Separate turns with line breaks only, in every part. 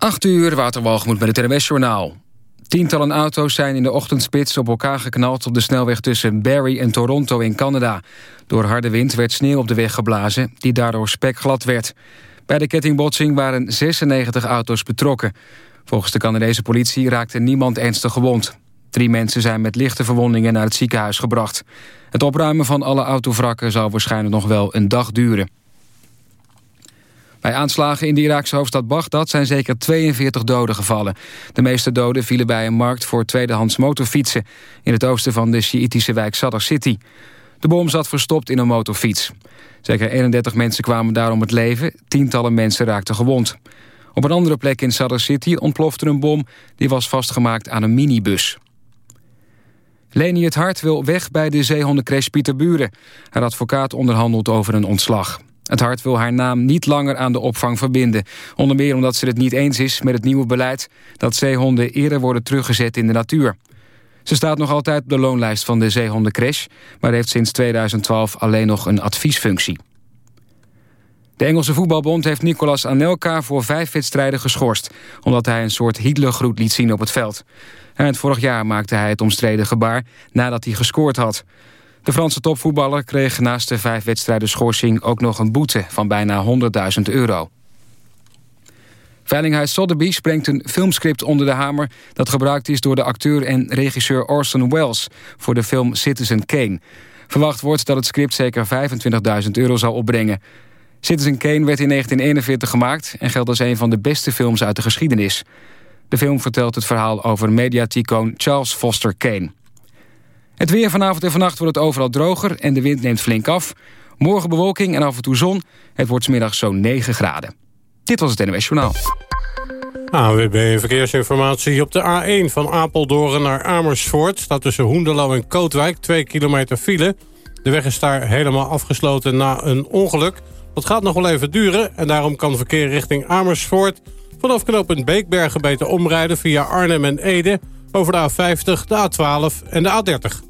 8 uur, Waterwalgemoed met het NWS-journaal. Tientallen auto's zijn in de ochtendspits op elkaar geknald... op de snelweg tussen Barrie en Toronto in Canada. Door harde wind werd sneeuw op de weg geblazen... die daardoor spekglad werd. Bij de kettingbotsing waren 96 auto's betrokken. Volgens de Canadese politie raakte niemand ernstig gewond. Drie mensen zijn met lichte verwondingen naar het ziekenhuis gebracht. Het opruimen van alle autovrakken zal waarschijnlijk nog wel een dag duren. Bij aanslagen in de Iraakse hoofdstad Bagdad zijn zeker 42 doden gevallen. De meeste doden vielen bij een markt voor tweedehands motorfietsen... in het oosten van de Sjiitische wijk Sadr City. De bom zat verstopt in een motorfiets. Zeker 31 mensen kwamen daarom het leven, tientallen mensen raakten gewond. Op een andere plek in Sadr City ontplofte een bom... die was vastgemaakt aan een minibus. Leni het Hart wil weg bij de zeehondencrash Pieterburen. Haar advocaat onderhandelt over een ontslag. Het Hart wil haar naam niet langer aan de opvang verbinden. Onder meer omdat ze het niet eens is met het nieuwe beleid... dat zeehonden eerder worden teruggezet in de natuur. Ze staat nog altijd op de loonlijst van de zeehondencrash... maar heeft sinds 2012 alleen nog een adviesfunctie. De Engelse voetbalbond heeft Nicolas Anelka voor vijf wedstrijden geschorst... omdat hij een soort Hitlergroet liet zien op het veld. En vorig jaar maakte hij het omstreden gebaar nadat hij gescoord had. De Franse topvoetballer kreeg naast de vijf wedstrijden schorsing... ook nog een boete van bijna 100.000 euro. Veilinghuis Sotheby's brengt een filmscript onder de hamer... dat gebruikt is door de acteur en regisseur Orson Welles... voor de film Citizen Kane. Verwacht wordt dat het script zeker 25.000 euro zal opbrengen. Citizen Kane werd in 1941 gemaakt... en geldt als een van de beste films uit de geschiedenis. De film vertelt het verhaal over mediaticoon Charles Foster Kane. Het weer vanavond en vannacht wordt het overal droger en de wind neemt flink af. Morgen bewolking en af en toe zon. Het wordt smiddags zo'n 9 graden. Dit was het NOS Journaal.
AWB Verkeersinformatie op de A1 van Apeldoorn naar Amersfoort... staat tussen Hoenderloo en Kootwijk 2 kilometer file. De weg is daar helemaal afgesloten na een ongeluk. Dat gaat nog wel even duren en daarom kan verkeer richting Amersfoort... vanaf knooppunt Beekbergen beter omrijden via Arnhem en Ede... over de A50, de A12 en de A30.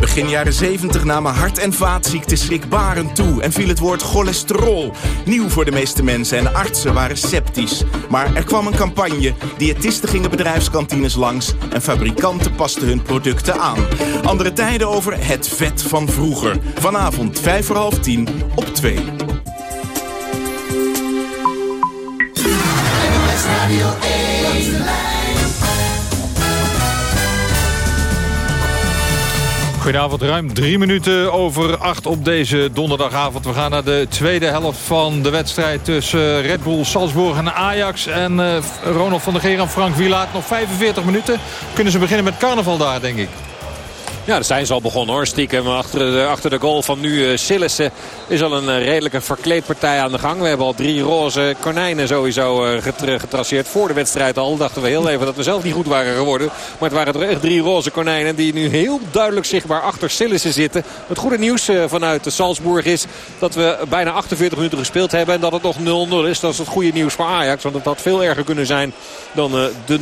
Begin jaren 70 namen hart- en vaatziekten schrikbarend toe... en viel het woord cholesterol. Nieuw voor de meeste mensen en artsen waren sceptisch. Maar er kwam een campagne, diëtisten gingen bedrijfskantines langs... en fabrikanten pasten hun producten aan. Andere tijden over het vet van vroeger. Vanavond 5 voor half 10 op 2.
Goedenavond, ruim drie minuten over acht op deze donderdagavond. We gaan naar de tweede helft van de wedstrijd tussen Red Bull Salzburg en Ajax. En uh, Ronald van der Geer en Frank Wielaert nog 45 minuten. Kunnen ze beginnen met carnaval daar, denk ik.
Ja, daar zijn ze al begonnen hoor. Stiekem achter de, achter de goal van nu uh, Sillissen is al een uh, redelijke verkleedpartij aan de gang. We hebben al drie roze konijnen sowieso uh, getraceerd voor de wedstrijd al. Dachten we heel even dat we zelf niet goed waren geworden. Maar het waren toch echt drie roze konijnen die nu heel duidelijk zichtbaar achter Sillissen zitten. Het goede nieuws vanuit Salzburg is dat we bijna 48 minuten gespeeld hebben. En dat het nog 0-0 is. Dat is het goede nieuws voor Ajax. Want het had veel erger kunnen zijn dan de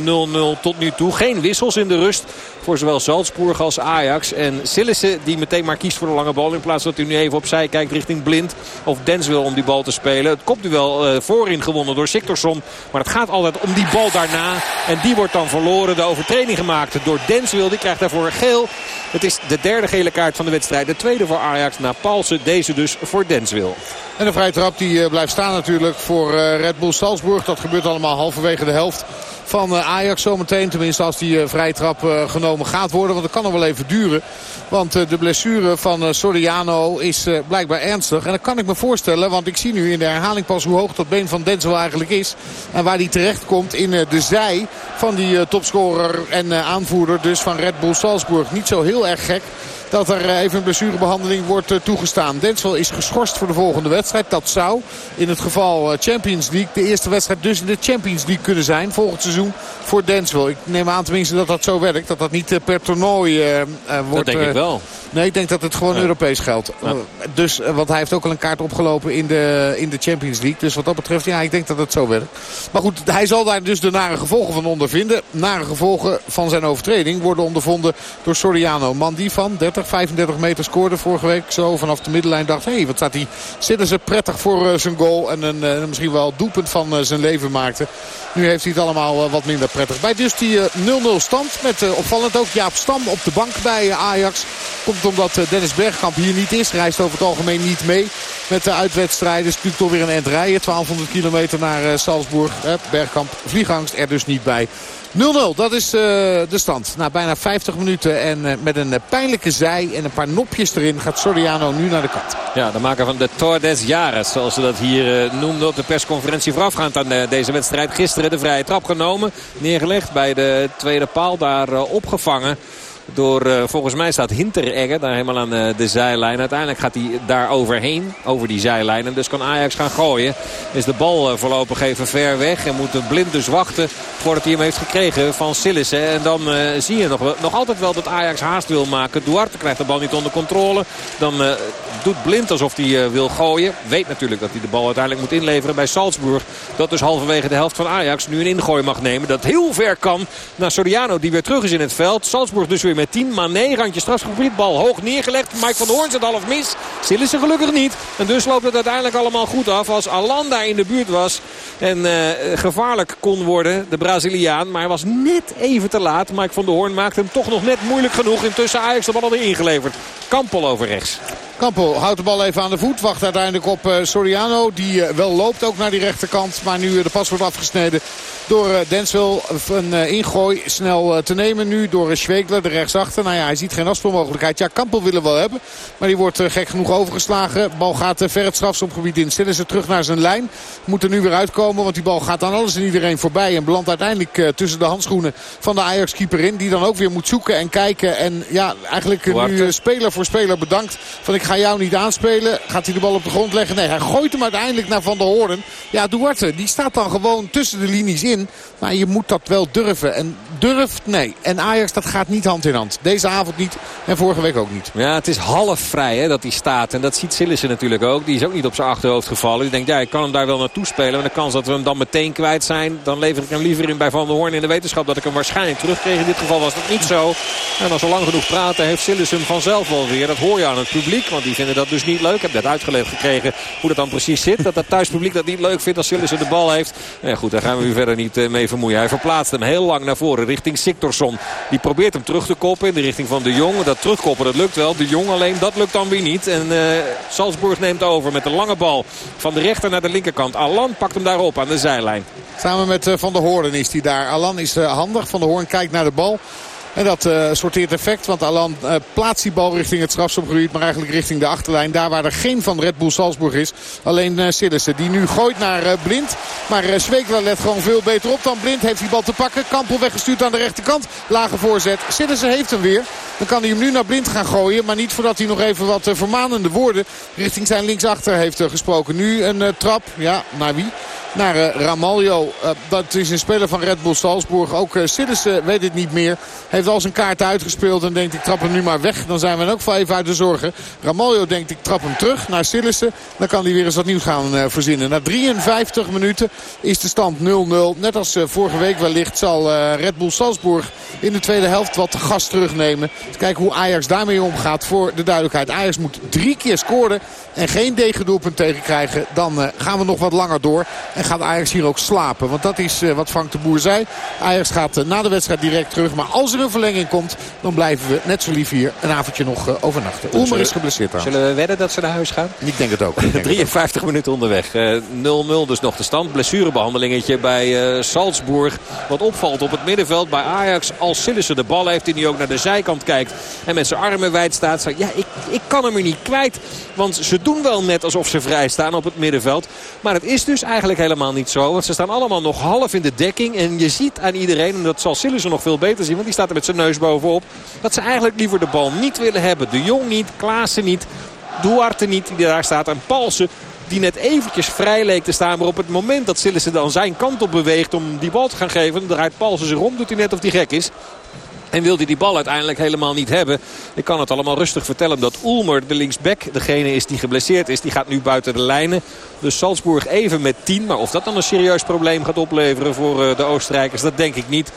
0-0 tot nu toe. Geen wissels in de rust voor zowel Salzburg als Ajax. En Sillissen die meteen maar kiest voor de lange bal. In plaats dat hij nu even opzij kijkt richting Blind. Of Dens wil om die bal te spelen. Het kopduel uh, voorin gewonnen door Siktorsson. Maar het gaat altijd om die bal daarna. En die wordt dan verloren. De overtreding gemaakt door Denswil. Die krijgt daarvoor geel. Het is de derde gele kaart van de wedstrijd. De tweede voor Ajax na Paulsen. Deze dus voor Denswil.
En de vrije trap die uh, blijft staan natuurlijk voor uh, Red Bull Salzburg. Dat gebeurt allemaal halverwege de helft van uh, Ajax zometeen. Tenminste als die vrije trap genomen gaat worden. Want dat kan nog wel even duren. Want de blessure van Soriano is blijkbaar ernstig. En dat kan ik me voorstellen. Want ik zie nu in de herhaling pas hoe hoog dat been van Denzel eigenlijk is. En waar die terecht komt in de zij van die topscorer en aanvoerder dus van Red Bull Salzburg. Niet zo heel erg gek dat er even een blessurebehandeling wordt toegestaan. Denswell is geschorst voor de volgende wedstrijd. Dat zou in het geval Champions League de eerste wedstrijd dus in de Champions League kunnen zijn volgend seizoen voor Denswell. Ik neem aan tenminste dat dat zo werkt. Dat dat niet per toernooi wordt...
Dat denk ik wel.
Nee, ik denk dat het gewoon Europees geldt. Dus, want hij heeft ook al een kaart opgelopen in de, in de Champions League. Dus wat dat betreft, ja, ik denk dat het zo werkt. Maar goed, hij zal daar dus de nare gevolgen van ondervinden. Nare gevolgen van zijn overtreding worden ondervonden door Soriano. Man die van 30, 35 meter scoorde vorige week. Zo vanaf de middenlijn dacht, hé, hey, wat staat hij zitten ze prettig voor zijn goal. En een, misschien wel doelpunt van zijn leven maakte. Nu heeft hij het allemaal wat minder prettig. Bij dus die 0-0 stand met opvallend ook Jaap Stam op de bank bij Ajax. Komt omdat Dennis Bergkamp hier niet is. Reist over het algemeen niet mee met de uitwedstrijden. Is natuurlijk toch weer een end rijden. 1200 kilometer naar Salzburg. Bergkamp vliegangst er dus niet bij. 0-0, dat is de stand. Na bijna 50 minuten en met een pijnlijke zij en een paar nopjes erin gaat Soriano nu naar de kant.
Ja, de maker van de Tour des zoals ze dat hier noemden op de persconferentie voorafgaand aan deze wedstrijd. Gisteren de vrije trap genomen, neergelegd bij de tweede paal, daar opgevangen door, uh, volgens mij staat Hinteregger daar helemaal aan uh, de zijlijn. Uiteindelijk gaat hij daar overheen, over die zijlijn. En dus kan Ajax gaan gooien. Is de bal uh, voorlopig even ver weg. En moet blind dus wachten voordat hij hem heeft gekregen van Sillissen. En dan zie je nog, nog altijd wel dat Ajax haast wil maken. Duarte krijgt de bal niet onder controle. Dan doet blind alsof hij wil gooien. Weet natuurlijk dat hij de bal uiteindelijk moet inleveren bij Salzburg. Dat dus halverwege de helft van Ajax nu een ingooi mag nemen. Dat heel ver kan naar Soriano die weer terug is in het veld. Salzburg dus weer met 10. Mané, randje strafgebied. Bal hoog neergelegd. Mike van der Hoorn zit half mis. Sil ze gelukkig niet. En dus loopt het uiteindelijk allemaal goed af. Als Alanda in de buurt was. En uh, gevaarlijk kon worden. De Braziliaan. Maar hij was net even te laat. Mike van der Hoorn maakte hem toch nog net moeilijk genoeg. Intussen Ajax de bal ingeleverd. Kampel over rechts.
Kampel houdt de bal even aan de voet. Wacht uiteindelijk op uh, Soriano. Die uh, wel loopt ook naar die rechterkant. Maar nu de pas wordt afgesneden door Denswil. Een ingooi snel te nemen nu door Schwekler, de rechtsachter. Nou ja, hij ziet geen afspeelmogelijkheid. Ja, Kampel willen wel hebben. Maar die wordt gek genoeg overgeslagen. Bal gaat ver het strafschopgebied in. Stellen ze terug naar zijn lijn. Moet er nu weer uitkomen. Want die bal gaat aan alles en iedereen voorbij. En belandt uiteindelijk tussen de handschoenen van de Ajax-keeper in. Die dan ook weer moet zoeken en kijken. En ja, eigenlijk nu speler voor speler bedankt. Van ik ga jou niet aanspelen. Gaat hij de bal op de grond leggen? Nee, hij gooit hem uiteindelijk naar Van der Hoorn. Ja, Duarte, die staat dan gewoon tussen de linies in. Maar je moet dat wel durven. En durft, nee. En Ajax, dat gaat niet hand in hand. Deze avond niet en vorige week ook niet.
Ja, het is half vrij hè, dat hij staat. En dat ziet Sillissen natuurlijk ook. Die is ook niet op zijn achterhoofd gevallen. Die denkt, ja, ik kan hem daar wel naartoe spelen. Maar de kans dat we hem dan meteen kwijt zijn... dan lever ik hem liever in bij Van der Hoorn in de wetenschap... dat ik hem waarschijnlijk terugkreeg. In dit geval was dat niet zo. En als we lang genoeg praten, heeft Sillissen hem vanzelf wel weer. Dat hoor je aan het publiek, want die vinden dat dus niet leuk. Ik heb net uitgelegd gekregen hoe dat dan precies zit. Dat het thuispubliek dat niet leuk vindt als Sillissen de bal heeft. Ja, goed, daar gaan we u verder niet eh, mee vermoeien. Hij verplaatst hem heel lang naar voren richting Siktorsson. Die probeert hem terug te koppen in de richting van de Jong. Dat terugkoppen dat lukt wel. De Jong alleen dat lukt dan weer niet. En uh, Salzburg neemt over met de lange bal van de rechter naar de linkerkant. Alan pakt hem daarop aan de zijlijn.
Samen met uh, Van der Hoorn is hij daar. Alan is handig. Van der Hoorn kijkt naar de bal. En dat uh, sorteert effect. Want Alan uh, plaatst die bal richting het strafschopgebied. Maar eigenlijk richting de achterlijn. Daar waar er geen van Red Bull Salzburg is. Alleen uh, Sillissen. Die nu gooit naar Blind. Maar uh, let gewoon veel beter op dan Blind. Heeft die bal te pakken. Kampel weggestuurd aan de rechterkant. Lage voorzet. Sillissen heeft hem weer. Dan kan hij hem nu naar Blind gaan gooien. Maar niet voordat hij nog even wat vermanende woorden richting zijn linksachter heeft gesproken. Nu een trap. Ja, naar wie? naar uh, Ramaljo. Dat is een speler van Red Bull Salzburg. Ook uh, weet het niet meer. Al zijn kaart uitgespeeld en denkt ik trap hem nu maar weg. Dan zijn we ook wel even uit de zorgen. Ramaljo denkt ik trap hem terug naar Sillissen. Dan kan hij weer eens wat nieuws gaan verzinnen. Na 53 minuten is de stand 0-0. Net als vorige week wellicht zal Red Bull Salzburg in de tweede helft wat gas terugnemen. Kijken hoe Ajax daarmee omgaat voor de duidelijkheid. Ajax moet drie keer scoren en geen tegendoelpunt tegenkrijgen. Dan gaan we nog wat langer door. En gaat Ajax hier ook slapen. Want dat is wat Frank de Boer zei. Ajax gaat na de wedstrijd direct terug. Maar als er een verlenging komt, dan blijven we net zo lief hier een avondje nog overnachten. Oemer is geblesseerd.
Zullen we wedden dat ze naar huis gaan?
Ik denk het ook.
53 minuten onderweg. 0-0 dus nog de stand. Blessurebehandelingetje bij Salzburg. Wat opvalt op het middenveld bij Ajax. Als Sillissen de bal heeft en die ook naar de zijkant kijkt. En met zijn armen wijd staat. Ja, ik, ik kan hem er niet kwijt. Want ze doen wel net alsof ze vrij staan op het middenveld. Maar het is dus eigenlijk helemaal niet zo. Want ze staan allemaal nog half in de dekking. En je ziet aan iedereen, en dat zal Sillissen nog veel beter zien. Want die staat er met zijn neus bovenop. Dat ze eigenlijk liever de bal niet willen hebben. De Jong niet, Klaassen niet. Duarte niet die daar staat. En Palsen die net eventjes vrij leek te staan. Maar op het moment dat Sillissen dan zijn kant op beweegt om die bal te gaan geven. Draait Palsen zich om. Doet hij net of hij gek is. En wilde die bal uiteindelijk helemaal niet hebben. Ik kan het allemaal rustig vertellen. Dat Ulmer, de linksback, degene is die geblesseerd is. Die gaat nu buiten de lijnen. Dus Salzburg even met 10. Maar of dat dan een serieus probleem gaat opleveren voor eh, de Oostenrijkers, dat denk ik niet.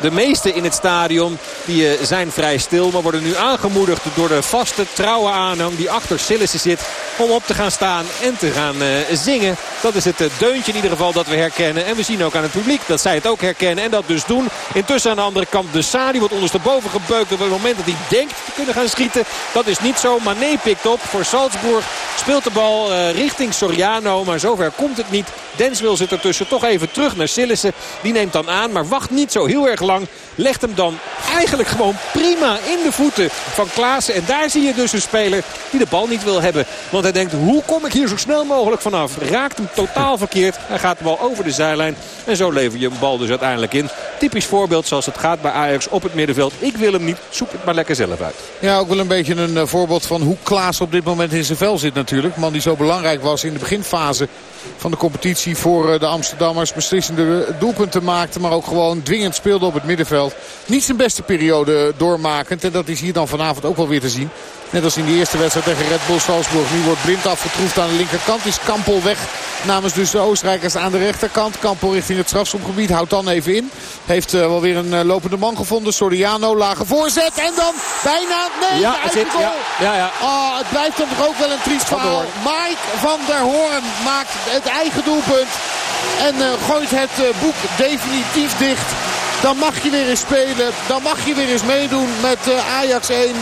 De meesten in het stadion die eh, zijn vrij stil. Maar worden nu aangemoedigd door de vaste, trouwe aanhang die achter Sillissen zit. Om op te gaan staan en te gaan uh, zingen. Dat is het deuntje in ieder geval dat we herkennen. En we zien ook aan het publiek dat zij het ook herkennen. En dat dus doen. Intussen aan de andere kant de Sa. Die wordt ondersteboven gebeukt op het moment dat hij denkt te kunnen gaan schieten. Dat is niet zo. Mané pikt op voor Salzburg. Speelt de bal uh, richting Soriano. Maar zover komt het niet. Denswil zit ertussen toch even terug naar Sillissen. Die neemt dan aan. Maar wacht niet zo heel erg lang. Legt hem dan eigenlijk gewoon prima in de voeten van Klaassen. En daar zie je dus een speler die de bal niet wil hebben. Want hij denkt hoe kom ik hier zo snel mogelijk vanaf. Raakt hem totaal verkeerd. Hij gaat de bal over de zijlijn. En zo lever je een bal dus uiteindelijk in. Typisch voorbeeld zoals het gaat bij Ajax op het middenveld. Ik wil hem niet. Zoek het maar lekker zelf uit.
Ja, ook wel een beetje een uh, voorbeeld van hoe Klaas op dit moment in zijn vel zit natuurlijk. Man die zo belangrijk was in de beginfase van de competitie voor uh, de Amsterdammers. Beslissende doelpunten maakte, maar ook gewoon dwingend speelde op het middenveld. Niet zijn beste periode doormakend. En dat is hier dan vanavond ook wel weer te zien. Net als in de eerste wedstrijd tegen Red Bull Salzburg. Nu wordt Blind afgetroefd aan de linkerkant. Is Kampel weg namens dus de Oostenrijkers aan de rechterkant. Kampel richting het strafschopgebied. Houdt dan even in. Heeft uh, wel weer een uh, lopende man gevonden. Soriano, lage voorzet. En dan bijna... Nee,
ja, het zit, ja, ja, ja.
Oh, het blijft dan toch ook wel een triest verhaal. Mike van der Hoorn maakt het eigen doelpunt. En uh, gooit het boek definitief dicht. Dan mag je weer eens spelen. Dan mag je weer eens meedoen met Ajax 1.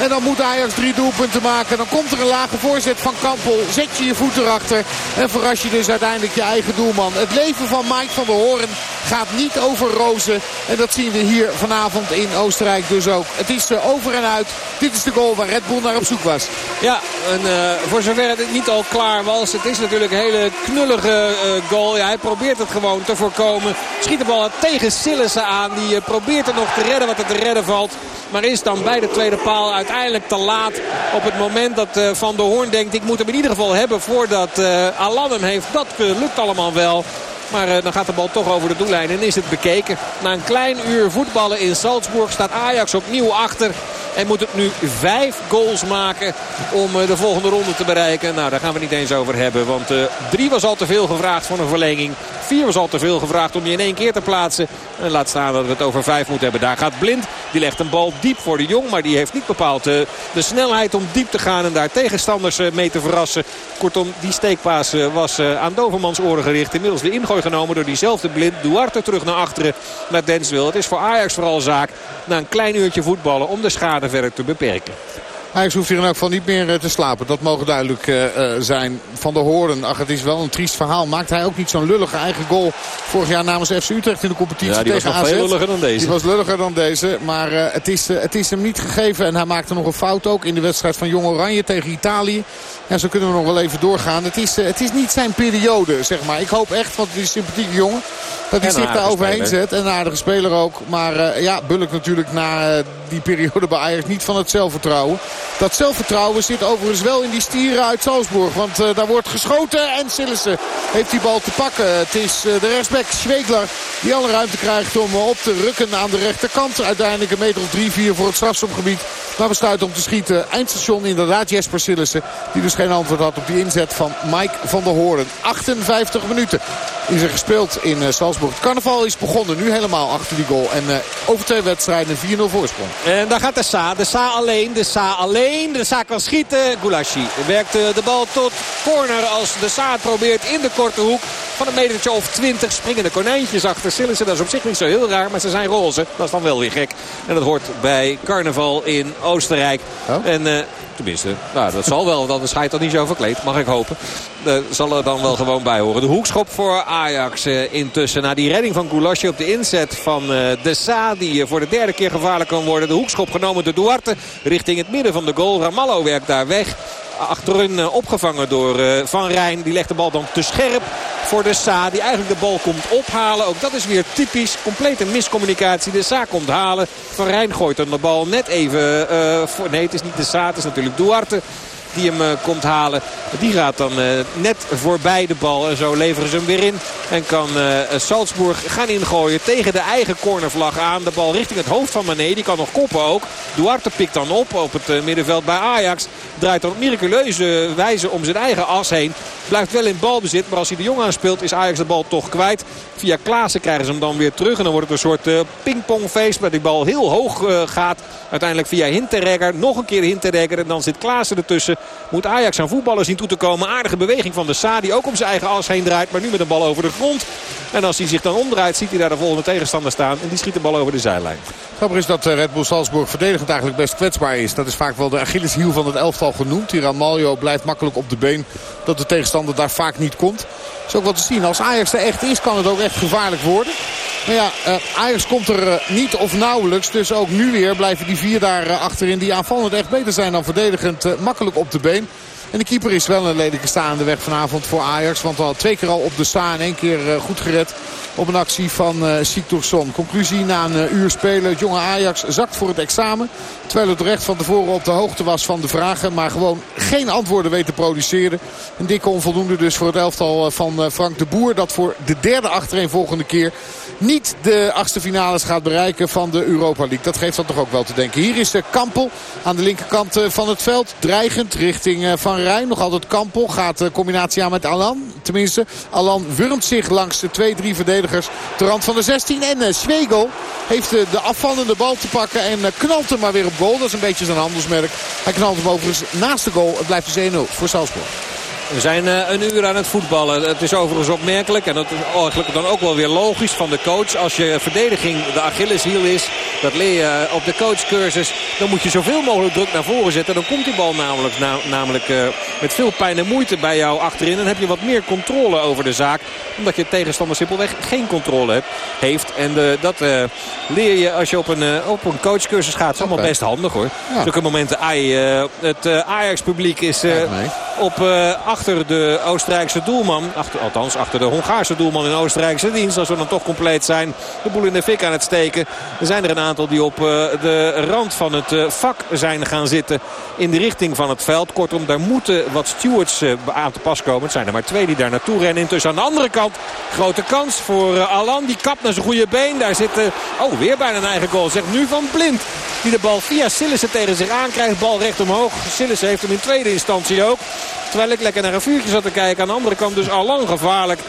En dan moet Ajax drie doelpunten maken. Dan komt er een lage voorzet van Kampel. Zet je je voet erachter. En verras je dus uiteindelijk je eigen doelman. Het leven van Mike van der Hoorn gaat niet over rozen. En dat zien we hier vanavond in Oostenrijk dus ook. Het is over en uit. Dit is de goal waar Red Bull naar op zoek was.
Ja, en uh, voor zover het niet al klaar was. Het is natuurlijk een hele knullige uh, goal. Ja, hij probeert het gewoon te voorkomen. Schiet de bal tegen Sillissen aan. Die probeert het nog te redden wat er te redden valt. Maar is dan bij de tweede paal uiteindelijk te laat. Op het moment dat Van der Hoorn denkt ik moet hem in ieder geval hebben voordat Alan hem heeft. Dat lukt allemaal wel. Maar uh, dan gaat de bal toch over de doellijn en is het bekeken. Na een klein uur voetballen in Salzburg staat Ajax opnieuw achter. En moet het nu vijf goals maken om uh, de volgende ronde te bereiken. Nou, daar gaan we niet eens over hebben. Want uh, drie was al te veel gevraagd voor een verlenging. Vier was al te veel gevraagd om die in één keer te plaatsen. En laat staan dat we het over vijf moeten hebben. Daar gaat Blind. Die legt een bal diep voor de Jong. Maar die heeft niet bepaald uh, de snelheid om diep te gaan. En daar tegenstanders mee te verrassen. Kortom, die steekpaas was aan Dovermans oren gericht. Inmiddels de ingooi genomen door diezelfde Blind. Duarte terug naar achteren naar Denswil. Het is voor Ajax vooral zaak na een klein uurtje voetballen om de schade verder te beperken.
Ajax hoeft hier in elk geval niet meer te slapen. Dat mogen duidelijk uh, zijn. Van de Hoorn, ach het is wel een triest verhaal. Maakt hij ook niet zo'n lullige eigen goal vorig jaar namens FC Utrecht in de competitie
ja, die
tegen
was nog veel lulliger dan deze.
Die was lulliger dan deze. Maar uh, het, is, het is hem niet gegeven. En hij maakte nog een fout ook in de wedstrijd van Jong Oranje tegen Italië. Ja, zo kunnen we nog wel even doorgaan. Het is, het is niet zijn periode, zeg maar. Ik hoop echt, want het is een sympathieke jongen... Dat hij zich daar overheen zet. En een aardige speler ook. Maar ja, Bulk natuurlijk na die periode bij Ajax niet van het zelfvertrouwen. Dat zelfvertrouwen zit overigens wel in die stieren uit Salzburg. Want uh, daar wordt geschoten en Sillissen heeft die bal te pakken. Het is de rechtsback Schwegler die alle ruimte krijgt om op te rukken aan de rechterkant. Uiteindelijk een meter of 3-4 voor het strafschopgebied. Maar besluit om te schieten. Eindstation inderdaad Jesper Sillissen. Die dus geen antwoord had op die inzet van Mike van der Hoorn. 58 minuten is er gespeeld in Salzburg. Het carnaval is begonnen. Nu helemaal achter die goal. En over twee wedstrijden 4-0 voorsprong.
En daar gaat de Sa. De Sa alleen. De Sa alleen. De Sa kan schieten. Gulashi werkt uh, de bal tot corner als de het probeert in de korte hoek. Van een metertje of 20 springende konijntjes achter Sillissen. Dat is op zich niet zo heel raar, maar ze zijn roze. Dat is dan wel weer gek. En dat hoort bij carnaval in Oostenrijk. Oh? En... Uh, Tenminste, nou, dat zal wel, want anders je toch niet zo verkleed. Mag ik hopen. Dat zal er dan wel gewoon bij horen. De hoekschop voor Ajax uh, intussen. Na die redding van Goulasje op de inzet van uh, De Sa. Die voor de derde keer gevaarlijk kan worden. De hoekschop genomen door Duarte richting het midden van de goal. Ramallo werkt daar weg achterin opgevangen door Van Rijn. Die legt de bal dan te scherp voor de Sa. Die eigenlijk de bal komt ophalen. Ook dat is weer typisch. Complete miscommunicatie. De Sa komt halen. Van Rijn gooit dan de bal net even... Uh, voor, nee, het is niet de Sa. Het is natuurlijk Duarte. Die hem komt halen. Die gaat dan net voorbij de bal. En zo leveren ze hem weer in. En kan Salzburg gaan ingooien tegen de eigen cornervlag aan. De bal richting het hoofd van Mané. Die kan nog koppen ook. Duarte pikt dan op op het middenveld bij Ajax. Draait dan op miraculeuze wijze om zijn eigen as heen. Blijft wel in balbezit. Maar als hij de Jong aanspeelt is Ajax de bal toch kwijt. Via Klaassen krijgen ze hem dan weer terug. En dan wordt het een soort pingpongfeest. Waar die bal heel hoog gaat. Uiteindelijk via Hinteregger. Nog een keer Hinteregger. En dan zit Klaassen ertussen. Moet Ajax aan voetballen zien toe te komen. Aardige beweging van de Sa. Die ook om zijn eigen as heen draait. Maar nu met een bal over de grond. En als hij zich dan omdraait ziet hij daar de volgende tegenstander staan. En die schiet de bal over de zijlijn.
Grappig is dat eh, Red Bull Salzburg verdedigend eigenlijk best kwetsbaar is. Dat is vaak wel de Achilleshiel van het elftal genoemd. Tiran Maljo blijft makkelijk op de been. Dat de tegenstander daar vaak niet komt. Dat is ook wat te zien. Als Ajax er echt is kan het ook echt gevaarlijk worden. Maar ja, eh, Ajax komt er eh, niet of nauwelijks. Dus ook nu weer blijven die vier daar achterin. Die aanvallend echt beter zijn dan verdedigend. Makkelijk op de been. En de keeper is wel een lelijke staande weg vanavond voor Ajax. Want al twee keer al op de sta en één keer goed gered op een actie van uh, Siktorsson. Conclusie na een uh, uur spelen. Het jonge Ajax zakt voor het examen. Terwijl het recht van tevoren op de hoogte was van de vragen. Maar gewoon geen antwoorden weet te produceren. Een dikke onvoldoende dus voor het elftal eh, van Frank de Boer. Dat voor de derde achtereenvolgende keer niet de achtste finales gaat bereiken van de Europa League. Dat geeft dan toch ook wel te denken. Hier is de Kampel aan de linkerkant van het veld. Dreigend richting Van Rijn. Nog altijd Kampel. Gaat de combinatie aan met Alan. Tenminste, Alan wurmt zich langs de twee, drie verdedigers verdedigers. De rand van de 16. En uh, Schwegel heeft uh, de afvallende bal te pakken. En knalt hem maar weer op goal. Dat is een beetje zijn handelsmerk. Hij knalt hem overigens naast de goal. Het blijft dus 1-0 voor Salzburg.
We zijn uh, een uur aan het voetballen. Het is overigens opmerkelijk en dat is eigenlijk dan ook wel weer logisch van de coach. Als je verdediging de Achilleshiel is, dat leer je op de coachcursus. Dan moet je zoveel mogelijk druk naar voren zetten. Dan komt die bal namelijk, namelijk uh, met veel pijn en moeite bij jou achterin. Dan heb je wat meer controle over de zaak. Omdat je tegenstander simpelweg geen controle hebt, heeft. En uh, dat leer je als je op een, op een coachcursus gaat. Dat is allemaal best handig hoor. Ja. Zulke momenten. Ai, het Ajax publiek is op achter de Oostenrijkse doelman. Achter, althans, achter de Hongaarse doelman in Oostenrijkse dienst. Als we dan toch compleet zijn. De boel in de fik aan het steken. Er zijn er een aantal die op eh, de rand van het eh, vak zijn gaan zitten. In de richting van het veld. Kortom, daar moeten wat stewards eh, aan te pas komen. Het zijn er maar twee die daar naartoe rennen. Intussen aan de andere kant grote kans voor Alan. Die kapt naar zijn goede been. Daar zit, oh, weer bijna een eigen goal. Zegt nu van Blind. Die de bal via Sillissen tegen zich aankrijgt. Bal recht omhoog. Sillissen heeft hem in tweede instantie ook. Terwijl ik lekker naar een vuurtje zat te kijken. Aan de andere kant dus al lang gevaarlijk.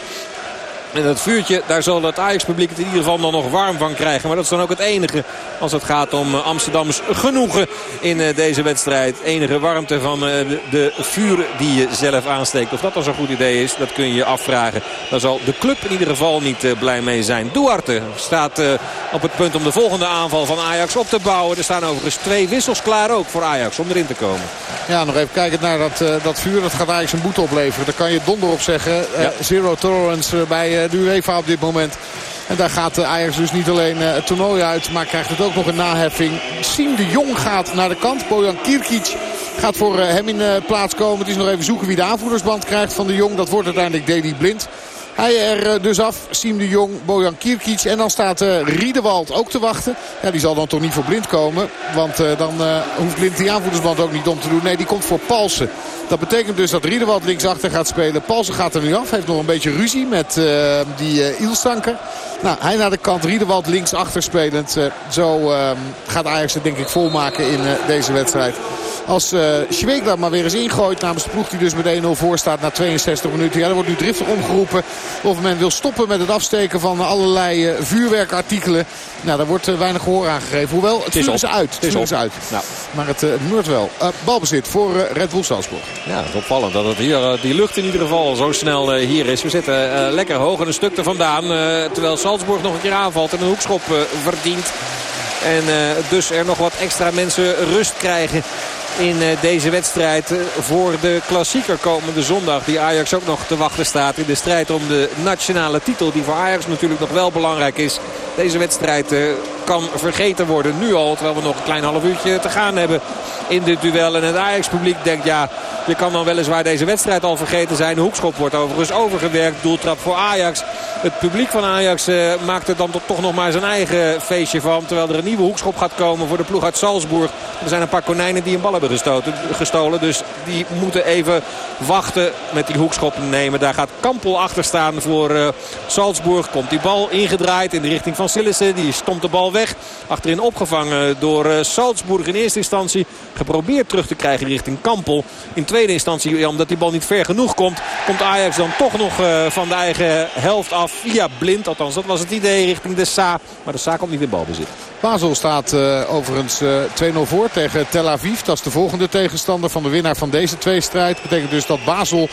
En dat vuurtje, daar zal het Ajax-publiek het in ieder geval dan nog warm van krijgen. Maar dat is dan ook het enige als het gaat om eh, Amsterdams genoegen in eh, deze wedstrijd. Enige warmte van eh, de vuur die je zelf aansteekt. Of dat dan zo'n goed idee is, dat kun je je afvragen. Daar zal de club in ieder geval niet blij mee zijn. Duarte staat op het punt om de volgende aanval van Ajax op te bouwen. Er staan overigens twee wissels klaar ook voor Ajax om erin te komen.
Ja, nog even kijken naar dat, dat vuur. Dat gaat Ajax een boete opleveren. Daar kan je donder op zeggen. Zero tolerance bij de UEFA op dit moment. En daar gaat Ajax dus niet alleen het toernooi uit, maar krijgt het ook nog een naheffing. Siem de Jong gaat naar de kant. Bojan Kirkic gaat voor hem in plaats komen. Het is nog even zoeken wie de aanvoerdersband krijgt van de Jong. Dat wordt uiteindelijk Deli Blind. Hij er dus af. Siem de Jong, Bojan Kirkic. En dan staat uh, Riedewald ook te wachten. Ja, die zal dan toch niet voor Blind komen. Want uh, dan hoeft Blind die aanvoerdersband ook niet om te doen. Nee, die komt voor Palsen. Dat betekent dus dat Riedewald linksachter gaat spelen. Palsen gaat er nu af. Heeft nog een beetje ruzie met die Ilstanker. Nou, hij naar de kant. Riedewald linksachter spelend. Zo uh, gaat Ajax het denk ik volmaken in deze wedstrijd. Als uh, Schwegler maar weer eens ingooit namens de ploeg die dus met 1-0 voor staat na 62 minuten. Ja, er wordt nu driftig omgeroepen of men wil stoppen met het afsteken van allerlei vuurwerkartikelen. Nou, daar wordt weinig gehoor aangegeven. Hoewel, het, is uit. Het, is, uit. Nou. Maar het uh, wel. balbezit voor Red Bull Salzburg.
Ja, het is opvallend dat het hier, die lucht in ieder geval zo snel hier is. We zitten lekker hoog en een stuk er vandaan. terwijl Salzburg nog een keer aanvalt en een hoekschop verdient. En dus er nog wat extra mensen rust krijgen in deze wedstrijd voor de klassieker komende zondag. Die Ajax ook nog te wachten staat in de strijd om de nationale titel. Die voor Ajax natuurlijk nog wel belangrijk is. Deze wedstrijd kan vergeten worden nu al. Terwijl we nog een klein half uurtje te gaan hebben in dit duel. En het Ajax-publiek denkt ja, je kan dan weliswaar deze wedstrijd al vergeten zijn. De hoekschop wordt overigens overgewerkt. Doeltrap voor Ajax. Het publiek van Ajax maakt er dan toch nog maar zijn eigen feestje van. Terwijl er een nieuwe hoekschop gaat komen voor de ploeg uit Salzburg. Er zijn een paar konijnen die een bal hebben gestolen. Dus die moeten even wachten met die hoekschop nemen. Daar gaat Kampel achter staan voor Salzburg. Komt die bal ingedraaid in de richting van Sillissen. Die stomt de bal weg. Achterin opgevangen door Salzburg in eerste instantie. Geprobeerd terug te krijgen richting Kampel. In tweede instantie, omdat die bal niet ver genoeg komt... komt Ajax dan toch nog uh, van de eigen helft af via Blind. Althans, dat was het idee richting de Sa. Maar de Sa komt niet in balbezit.
Basel staat uh, overigens uh, eh, 2-0 voor tegen Tel Aviv. Dat is de volgende tegenstander van de winnaar van deze twee strijd. Betekent dus dat Basel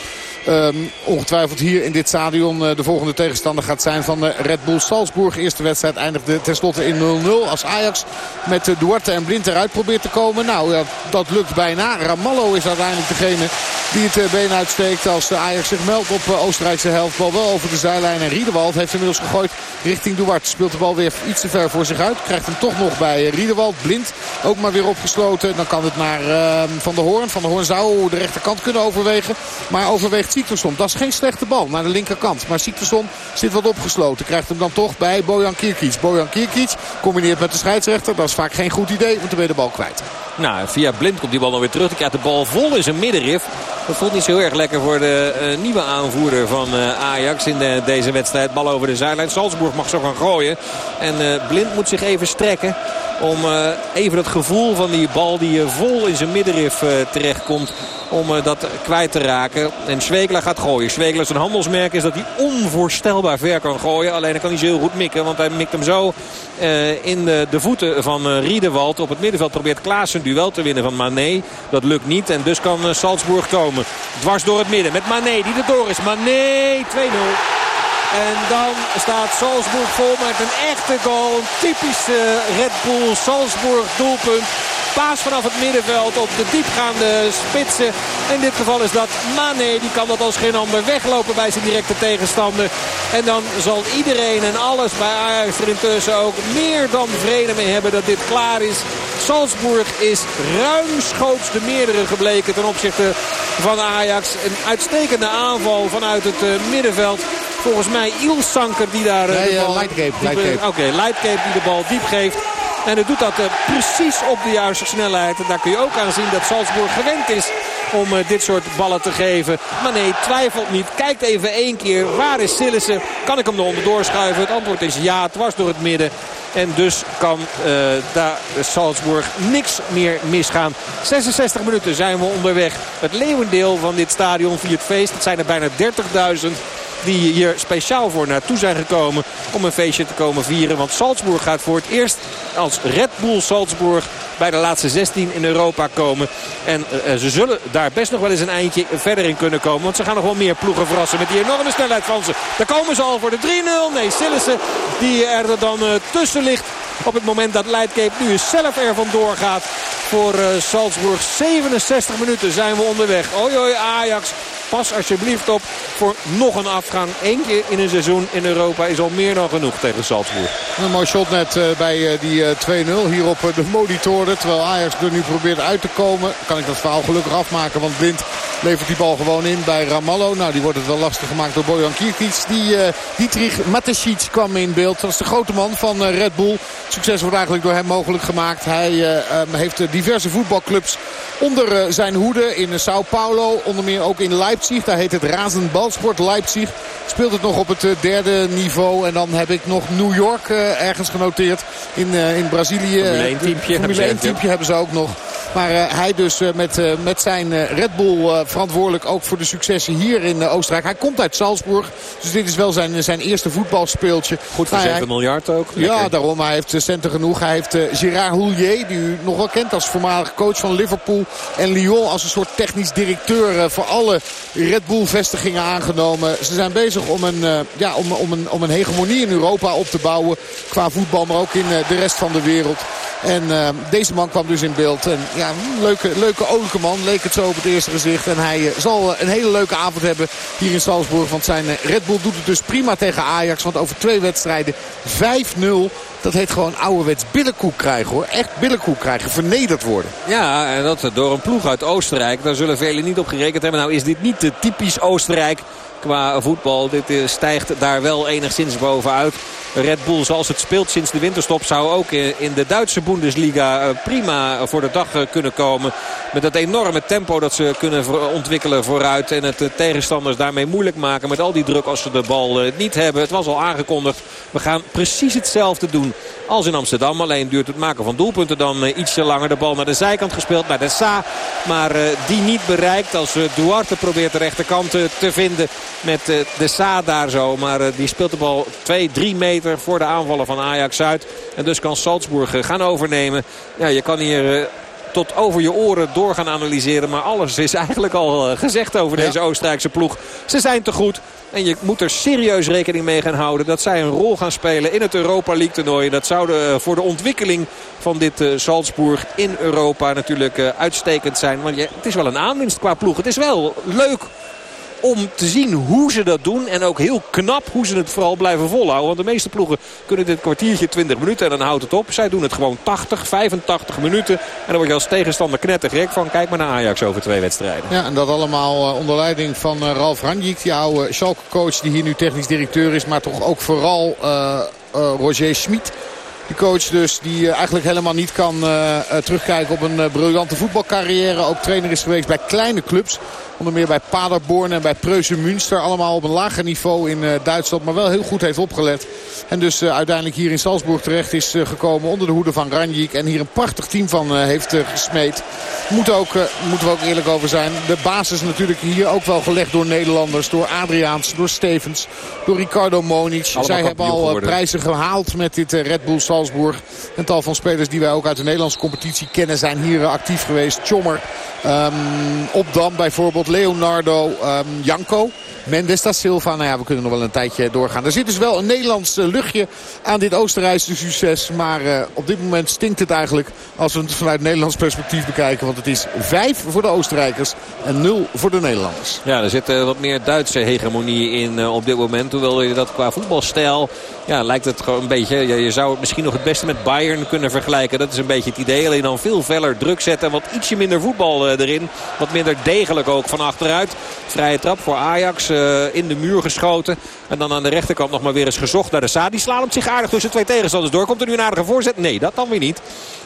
um, ongetwijfeld hier in dit stadion uh, de volgende tegenstander gaat zijn van Red Bull Salzburg. Eerste wedstrijd eindigde tenslotte in 0-0. Als Ajax met Duarte en Blind eruit probeert te komen. Nou, ja, dat lukt bijna. Ramallo is uiteindelijk degene die het been uitsteekt als Ajax zich meldt op Oostenrijkse helft. Bal wel over de zijlijn. En Riedewald heeft inmiddels gegooid richting Duarte. Speelt de bal weer iets te ver voor zich uit. Krijgt hem toch nog bij Riedewald. Blind ook maar weer opgesloten. Dan kan het naar uh, Van der Hoorn. Van der Hoorn zou de rechterkant kunnen overwegen. Maar overweegt Siktersson. Dat is geen slechte bal naar de linkerkant. Maar Siktersson zit wat opgesloten. Krijgt hem dan toch bij Bojan Kirkic. Bojan Kirkic combineert met de scheidsrechter. Dat is vaak geen goed idee. Want dan ben de bal kwijt.
Nou, via Blind komt die bal dan weer terug. Hij krijgt de bal vol in zijn middenrif. Dat voelt niet zo heel erg lekker voor de uh, nieuwe aanvoerder van uh, Ajax in de, deze wedstrijd. Bal over de zijlijn. Salzburg mag zo gaan gooien. En Blind moet zich even strekken. Om even het gevoel van die bal die vol in zijn middenrif terechtkomt om dat kwijt te raken. En Schwekler gaat gooien. Schwekler zijn handelsmerk is dat hij onvoorstelbaar ver kan gooien. Alleen dan kan hij ze heel goed mikken. Want hij mikt hem zo in de, voeten van uh, Riedewald. Op het middenveld probeert Klaas een duel te winnen van Mané. Dat lukt niet. En dus kan Salzburg komen. Dwars door het midden met Mané die er door is. Mané 2-0. En dan staat Salzburg vol met een echte goal. Een typische Red Bull Salzburg doelpunt. Paas vanaf het middenveld op de diepgaande spitsen. In dit geval is dat Mane. Die kan dat als geen ander weglopen bij zijn directe tegenstander. En dan zal iedereen en alles bij Ajax er intussen ook meer dan vrede mee hebben dat dit klaar is. Salzburg is ruimschoots de meerdere gebleken ten opzichte van Ajax. Een uitstekende aanval vanuit het uh, middenveld. Volgens mij Ilsanker die daar...
Uh, nee, de bal uh, Oké,
okay, die de bal diep geeft. En het doet dat uh, precies op de juiste snelheid. En daar kun je ook aan zien dat Salzburg gewend is om uh, dit soort ballen te geven. Maar nee, twijfelt niet. Kijkt even één keer. Waar is Sillissen? Kan ik hem eronder doorschuiven? Het antwoord is ja. Dwars door het midden. En dus kan uh, daar Salzburg niks meer misgaan. 66 minuten zijn we onderweg. Het leeuwendeel van dit stadion viert feest. Het zijn er bijna 30.000 die hier speciaal voor naartoe zijn gekomen om een feestje te komen vieren. Want Salzburg gaat voor het eerst als Red Bull Salzburg bij de laatste 16 in Europa komen. En uh, ze zullen daar best nog wel eens een eindje verder in kunnen komen. Want ze gaan nog wel meer ploegen verrassen met die enorme snelheid van ze. Daar komen ze al voor de 3-0. Nee, Sillissen die er dan uh, tussen ligt. Op het moment dat Leidkeep nu zelf er vandoor gaat voor Salzburg. 67 minuten zijn we onderweg. Oi, Ajax Pas alsjeblieft op voor nog een afgang. Eén keer in een seizoen in Europa is al meer dan genoeg tegen Salzburg.
Een mooi shot net uh, bij uh, die uh, 2-0 hier op de monitoren. Terwijl Ajax er nu probeert uit te komen. Kan ik dat verhaal gelukkig afmaken. Want Blind levert die bal gewoon in bij Ramallo. Nou, die wordt het wel lastig gemaakt door Bojan Kirkic. Die Dietrich Matesic kwam in beeld. Dat is de grote man van Red Bull. Succes wordt eigenlijk door hem mogelijk gemaakt. Hij um, heeft diverse voetbalclubs onder zijn hoede in Sao Paulo. Onder meer ook in Leipzig. Leipzig. Daar heet het Razenbalsport Leipzig. Speelt het nog op het eh, derde niveau. En dan heb ik nog New York eh, ergens genoteerd in, uh, in Brazilië.
Formule 1 teampje.
Formule 1 teampje hebben ze ook nog. Maar hij dus met, met zijn Red Bull verantwoordelijk ook voor de successen hier in Oostenrijk. Hij komt uit Salzburg. Dus dit is wel zijn, zijn eerste voetbalspeeltje.
Goed voor 7 miljard ook.
Lekker. Ja, daarom. Hij heeft centen genoeg. Hij heeft Gérard Houllier, die u nog wel kent als voormalig coach van Liverpool. En Lyon als een soort technisch directeur voor alle Red Bull vestigingen aangenomen. Ze zijn bezig om een, ja, om, om, een, om een hegemonie in Europa op te bouwen. Qua voetbal, maar ook in de rest van de wereld. En uh, deze man kwam dus in beeld. En ja, leuke, leuke olijke man. Leek het zo op het eerste gezicht. En hij zal een hele leuke avond hebben hier in Salzburg. Want zijn Red Bull doet het dus prima tegen Ajax. Want over twee wedstrijden 5-0. Dat heet gewoon ouderwets billenkoek krijgen hoor. Echt billenkoek krijgen. Vernederd worden.
Ja, en dat door een ploeg uit Oostenrijk. Daar zullen velen niet op gerekend hebben. Nou is dit niet de typisch Oostenrijk qua voetbal. Dit stijgt daar wel enigszins bovenuit. Red Bull zoals het speelt sinds de winterstop zou ook in de Duitse Bundesliga prima voor de dag kunnen komen. Met dat enorme tempo dat ze kunnen ontwikkelen vooruit. En het tegenstanders daarmee moeilijk maken met al die druk als ze de bal niet hebben. Het was al aangekondigd. We gaan precies hetzelfde doen als in Amsterdam. Alleen duurt het maken van doelpunten dan ietsje langer. De bal naar de zijkant gespeeld, naar de Sa. Maar die niet bereikt als Duarte probeert de rechterkant te vinden met de Sa daar zo. Maar die speelt de bal 2, 3 meter voor de aanvallen van Ajax uit. En dus kan Salzburg gaan overnemen. Ja, je kan hier tot over je oren door gaan analyseren. Maar alles is eigenlijk al gezegd over deze Oostenrijkse ploeg. Ze zijn te goed. En je moet er serieus rekening mee gaan houden dat zij een rol gaan spelen in het Europa League toernooi. Dat zou de, voor de ontwikkeling van dit uh, Salzburg in Europa natuurlijk uh, uitstekend zijn. Want je, het is wel een aanwinst qua ploeg. Het is wel leuk om te zien hoe ze dat doen. En ook heel knap hoe ze het vooral blijven volhouden. Want de meeste ploegen kunnen dit kwartiertje 20 minuten en dan houdt het op. Zij doen het gewoon 80, 85 minuten. En dan word je als tegenstander knettergek van kijk maar naar Ajax over twee wedstrijden.
Ja, en dat allemaal eh, onder leiding van uh, Ralf Ranjik. Die oude Schalke-coach die hier nu technisch directeur is. Maar toch ook vooral uh, Roger Schmid. Die coach dus die eigenlijk helemaal niet kan uh, terugkijken op een briljante voetbalcarrière. Ook trainer is geweest bij kleine clubs. Onder meer bij Paderborn en bij Preußen Münster. Allemaal op een lager niveau in uh, Duitsland. Maar wel heel goed heeft opgelet. En dus uh, uiteindelijk hier in Salzburg terecht is gekomen onder de hoede van Ranjik. En hier een prachtig team van heeft gesmeed. Moet ook, moeten we ook eerlijk over zijn. De basis natuurlijk hier ook wel gelegd door Nederlanders. Door Adriaans, door Stevens, door Ricardo Monic. Zij hebben al prijzen gehaald met dit Red Bull Salzburg. Een tal van spelers die wij ook uit de Nederlandse competitie kennen zijn hier actief geweest. Chommer, um, Opdam bijvoorbeeld. Leonardo um, Janko. Mendes da Silva. Nou ja, we kunnen nog wel een tijdje doorgaan. Er zit dus wel een Nederlands luchtje aan dit Oostenrijkse succes. Maar uh, op dit moment stinkt het eigenlijk als we het vanuit Nederlands perspectief bekijken. Want het is vijf voor de Oostenrijkers en nul voor de Nederlanders.
Ja, er zit wat meer Duitse hegemonie in op dit moment. Hoewel je dat qua voetbalstijl ja, lijkt het gewoon een beetje... Je zou het misschien nog het beste met Bayern kunnen vergelijken. Dat is een beetje het idee. Alleen dan veel feller druk zetten. Wat ietsje minder voetbal erin. Wat minder degelijk ook van achteruit. Vrije trap voor Ajax. Uh, in de muur geschoten. En dan aan de rechterkant nog maar weer eens gezocht naar de Sa. Die slaat zich aardig tussen twee tegenstanders door. Komt er nu een aardige voorzet? Nee, dat dan weer niet.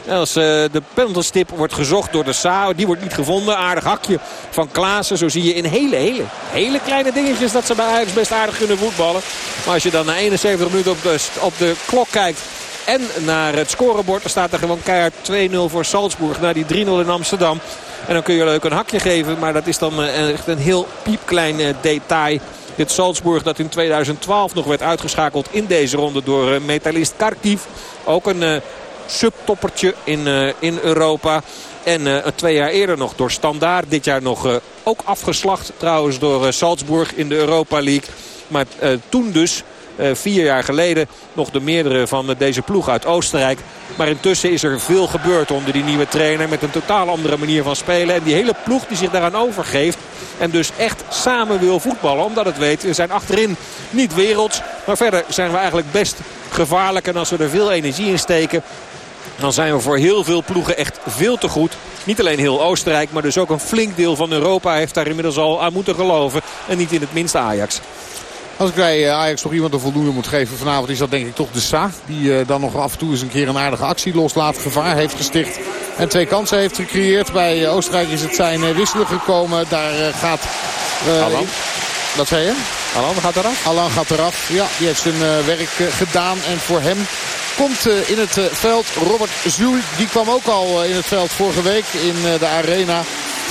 Als uh, de penaltystip wordt gezocht door de Sa. Die wordt niet gevonden. Aardig hakje van Klaassen. Zo zie je in hele, hele, hele kleine dingetjes dat ze bij Ajax best aardig kunnen voetballen. Maar als je dan na 71 minuten op de, op de klok kijkt en naar het scorebord. Dan staat er gewoon keihard 2-0 voor Salzburg. Na die 3-0 in Amsterdam. En dan kun je leuk een hakje geven. Maar dat is dan echt een heel piepklein detail. Dit Salzburg dat in 2012 nog werd uitgeschakeld in deze ronde door metalist Kharkiv. Ook een subtoppertje in, in Europa. En uh, twee jaar eerder nog door Standaard. Dit jaar nog ook afgeslacht trouwens door Salzburg in de Europa League. Maar toen dus vier jaar geleden nog de meerdere van deze ploeg uit Oostenrijk. Maar intussen is er veel gebeurd onder die nieuwe trainer. Met een totaal andere manier van spelen. En die hele ploeg die zich daaraan overgeeft. En dus echt samen wil voetballen. Omdat het weet, we zijn achterin niet werelds. Maar verder zijn we eigenlijk best gevaarlijk. En als we er veel energie in steken... Dan zijn we voor heel veel ploegen echt veel te goed. Niet alleen heel Oostenrijk, maar dus ook een flink deel van Europa heeft daar inmiddels al aan moeten geloven. En niet in het minste Ajax.
Als ik bij Ajax nog iemand een voldoende moet geven vanavond is dat denk ik toch de Sa. Die uh, dan nog af en toe eens een keer een aardige actie loslaat. Gevaar heeft gesticht. En twee kansen heeft gecreëerd. Bij Oostenrijk is het zijn wisselen gekomen. Daar gaat...
Alan?
Wat zei je?
Alan gaat eraf?
Alan gaat eraf. Ja, die heeft zijn werk gedaan. En voor hem komt in het veld Robert Zuul. Die kwam ook al in het veld vorige week in de arena.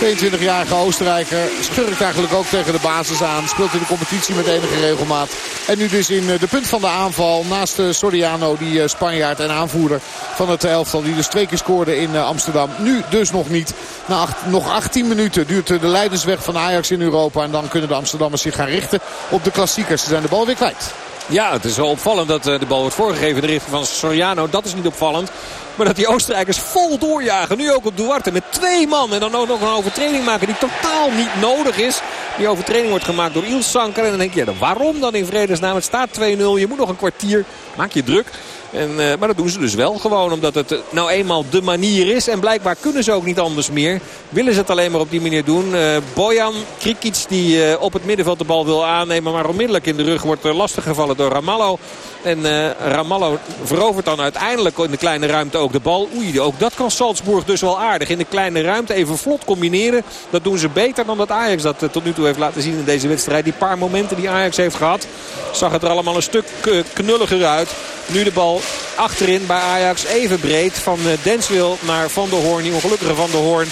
22-jarige Oostenrijker schurkt eigenlijk ook tegen de basis aan. Speelt in de competitie met enige regelmaat. En nu dus in de punt van de aanval naast Soriano, die Spanjaard en aanvoerder van het elftal. Die dus twee keer scoorde in Amsterdam. Nu dus nog niet. Na nog 18 minuten duurt de leidensweg van Ajax in Europa. En dan kunnen de Amsterdammers zich gaan richten op de klassiekers. Ze zijn de bal weer kwijt.
Ja, het is wel opvallend dat de bal wordt voorgegeven in de richting van Soriano. Dat is niet opvallend. Maar dat die Oostenrijkers vol doorjagen. Nu ook op Duarte met twee man. En dan ook nog een overtreding maken die totaal niet nodig is. Die overtreding wordt gemaakt door Sanker. En dan denk je, ja, waarom dan in vredesnaam? Het staat 2-0. Je moet nog een kwartier. Maak je druk. En, maar dat doen ze dus wel gewoon omdat het nou eenmaal de manier is. En blijkbaar kunnen ze ook niet anders meer. Willen ze het alleen maar op die manier doen. Bojan Krikic die op het middenveld de bal wil aannemen. Maar onmiddellijk in de rug wordt lastiggevallen door Ramallo. En uh, Ramallo verovert dan uiteindelijk in de kleine ruimte ook de bal. Oei, ook dat kan Salzburg dus wel aardig. In de kleine ruimte even vlot combineren. Dat doen ze beter dan dat Ajax dat eh, tot nu toe heeft laten zien in deze wedstrijd. Die paar momenten die Ajax heeft gehad zag het er allemaal een stuk eh, knulliger uit. Nu de bal achterin bij Ajax even breed van Denswil naar Van der Hoorn. Die ongelukkige Van der Hoorn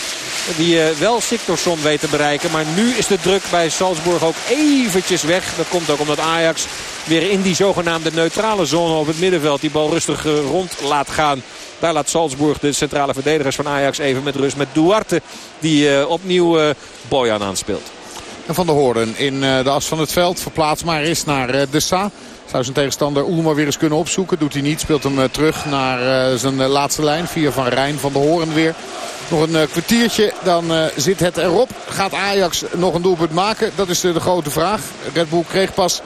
die wel Siktorsson weet te bereiken. Maar nu is de druk bij Salzburg ook eventjes weg. Dat komt ook omdat Ajax weer in die zogenaamde neutrale zone op het middenveld die bal rustig eh, rond laat gaan. Daar laat Salzburg de centrale verdedigers van Ajax even met rust. Met Duarte die opnieuw Boyan aanspeelt.
En Van der Hoorden in de as van het veld. Verplaatst maar eens naar de Sa. Zou zijn tegenstander Oelma weer eens kunnen opzoeken. Doet hij niet. Speelt hem terug naar zijn laatste lijn. Via Van Rijn. Van der Horen weer. Nog een kwartiertje, dan zit het erop. Gaat Ajax nog een doelpunt maken? Dat is de grote vraag. Red Bull kreeg pas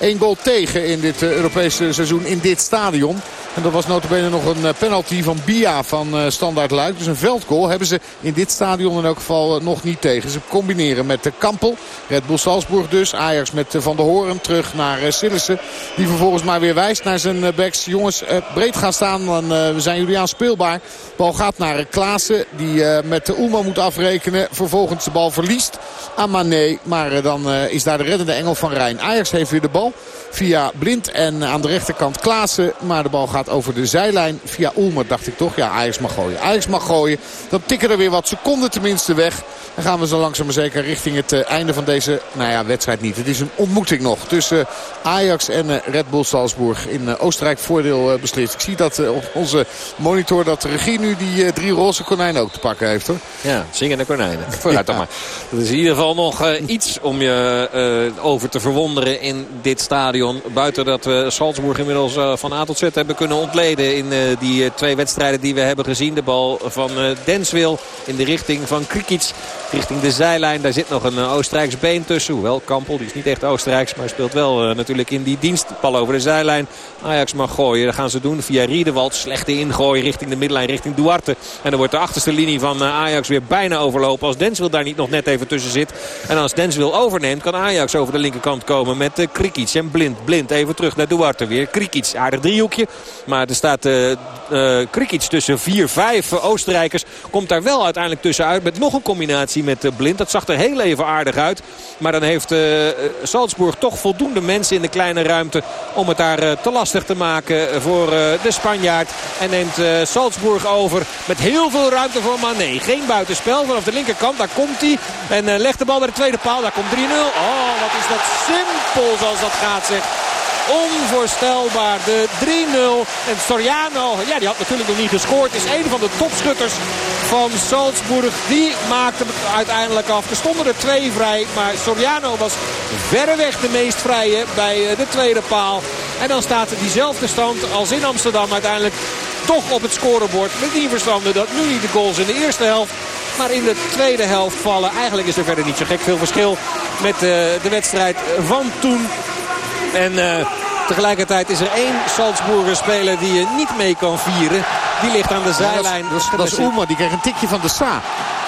Eén goal tegen in dit eh, Europese seizoen in dit stadion. En dat was notabene nog een eh, penalty van Bia van eh, Standaard Luik. Dus een veldgoal hebben ze in dit stadion in elk geval nog niet tegen. Ze combineren met de Kampel. Red Bull Salzburg dus. Ajax met Van der Hoorn terug naar Sillissen. Die vervolgens maar weer wijst naar zijn backs. Jongens, breed gaan staan. Dan zijn jullie aan speelbaar. Bal gaat naar Klaassen. Die met de moet afrekenen. Vervolgens de bal verliest aan Mané. Maar dan is daar de reddende engel van Rijn. Ajax heeft weer de bal via Blind en aan de rechterkant Klaassen. Maar de bal gaat over de zijlijn via Ulmer, dacht ik toch. Ja, Ajax mag gooien. Ajax mag gooien. Dan tikken er weer wat seconden tenminste weg. Dan gaan we zo langzaam maar zeker richting het eh, einde van deze nou ja, wedstrijd niet. Het is een ontmoeting nog tussen Ajax en eh, Red Bull Salzburg in eh, Oostenrijk voordeel beslist. Ik zie dat op onze monitor dat de regie nu die drie roze konijnen ook te pakken heeft hoor.
Ja, zingende konijnen. Vooruit dan maar. Dat is in ieder geval nog iets om je over te verwonderen in dit stadion. Buiten dat we Salzburg inmiddels van A tot Z hebben kunnen ontleden in die twee wedstrijden die we hebben gezien. De bal van Denswil in de richting van Krikic richting de zijlijn. Daar zit nog een eh, Oostenrijks been tussen. Hoewel Kampel, die is niet echt Oostenrijks. Maar speelt wel natuurlijk in die dienst. Bal over de zijlijn. Ajax mag gooien. Dat gaan ze doen via Riedewald. Slechte ingooi richting de middenlijn, richting Duarte. En dan wordt de achterste linie van eh, Ajax weer bijna overlopen. Als Dens wil daar niet nog net even tussen zit. En als Dens wil overneemt, kan Ajax over de linkerkant komen met uh, En Blind, Blind even terug naar Duarte weer. Krikic, aardig driehoekje. Maar er staat uh, uh, tussen 4-5 Oostenrijkers. Komt daar wel uiteindelijk tussenuit met nog een combinatie met Blind. Dat zag er heel even aardig uit. Maar dan heeft Salzburg toch voldoende mensen in de kleine ruimte om het daar te lastig te maken voor de Spanjaard. En neemt Salzburg over met heel veel ruimte voor Mané. Geen buitenspel vanaf de linkerkant. Daar komt hij. En legt de bal bij de tweede paal. Daar komt 3-0. Oh, wat is dat simpel zoals dat gaat zeg. Onvoorstelbaar. De 3-0. En Soriano, ja, die had natuurlijk nog niet gescoord. Is een van de topschutters van Salzburg. Die maakte het uiteindelijk af. Er stonden er twee vrij. Maar Soriano was verreweg de meest vrije bij eh, de tweede paal. En dan staat diezelfde stand als in Amsterdam uiteindelijk toch op het scorebord. Met die verstanden dat nu niet de goals in de eerste helft maar in de tweede helft vallen. Eigenlijk is er verder niet zo gek veel verschil met eh, de wedstrijd van toen. En uh, tegelijkertijd is er één Salzburger speler die je niet mee kan vieren. Die ligt aan de zijlijn.
dat, is, dat is Oema, die krijgt een tikje van de Sa.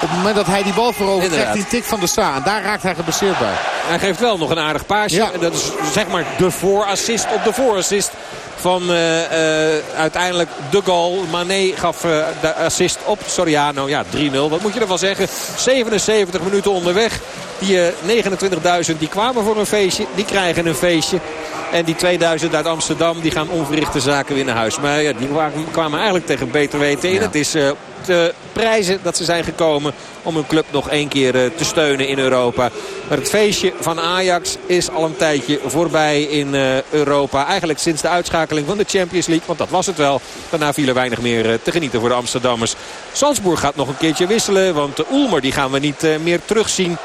Op het moment dat hij die bal verovert, krijgt hij een tik van de Sa. En daar raakt hij geblesseerd bij.
Hij geeft wel nog een aardig paasje. En dat is zeg maar de voorassist op de voorassist van uh, uh, uiteindelijk de goal. Mané gaf uh, de assist op Soriano. Ja, 3-0. Wat moet je ervan zeggen? 77 minuten onderweg. Die 29.000 die kwamen voor een feestje. Die krijgen een feestje. En die 2000 uit Amsterdam die gaan onverrichte zaken weer naar huis. Maar ja, die kwamen eigenlijk tegen beter weten in. Het is de prijzen dat ze zijn gekomen om hun club nog één keer eh, te steunen in Europa. Maar het feestje van Ajax is al een tijdje voorbij in eh, Europa. Eigenlijk sinds de uitschakeling van de Champions League. Want dat was het wel. Daarna viel er weinig meer eh, te genieten voor de Amsterdammers. Salzburg gaat nog een keertje wisselen. Want de Ulmer die gaan we niet meer terugzien.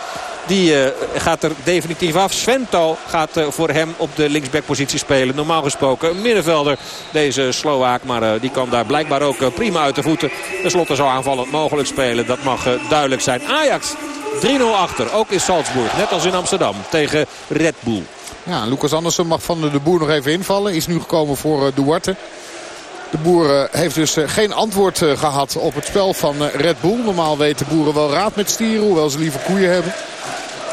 Die uh, gaat er definitief af. Svento gaat uh, voor hem op de linksbackpositie spelen. Normaal gesproken een middenvelder deze Slovaak. Maar uh, die kan daar blijkbaar ook prima uit de voeten. Ten slotte zou aanvallend mogelijk spelen. Dat mag duidelijk zijn. Ajax 3-0 achter. Ook in Salzburg. Net als in Amsterdam tegen Red Bull.
Ja, Lucas Andersen mag van de Boer nog even invallen. Is nu gekomen voor Duarte. De boeren heeft dus geen antwoord gehad op het spel van Red Bull. Normaal weten boeren wel raad met stieren, hoewel ze liever koeien hebben.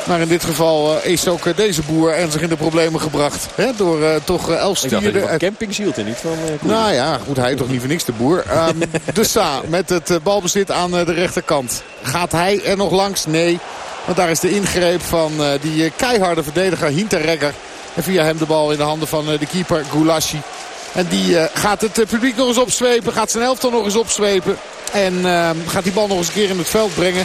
Maar in dit geval is ook deze boer ernstig in de problemen gebracht. Hè? Door uh, toch uh, elf stieren.
Ik dacht dat camping zielt en niet van uh,
Nou ja, goed, hij toch niet voor niks de boer. Um, de Sa met het balbezit aan de rechterkant. Gaat hij er nog langs? Nee. Want daar is de ingreep van die keiharde verdediger Hinterregger. En via hem de bal in de handen van de keeper Goulashi. En die gaat het publiek nog eens opzwepen. Gaat zijn elftal nog eens opzwepen. En uh, gaat die bal nog eens een keer in het veld brengen.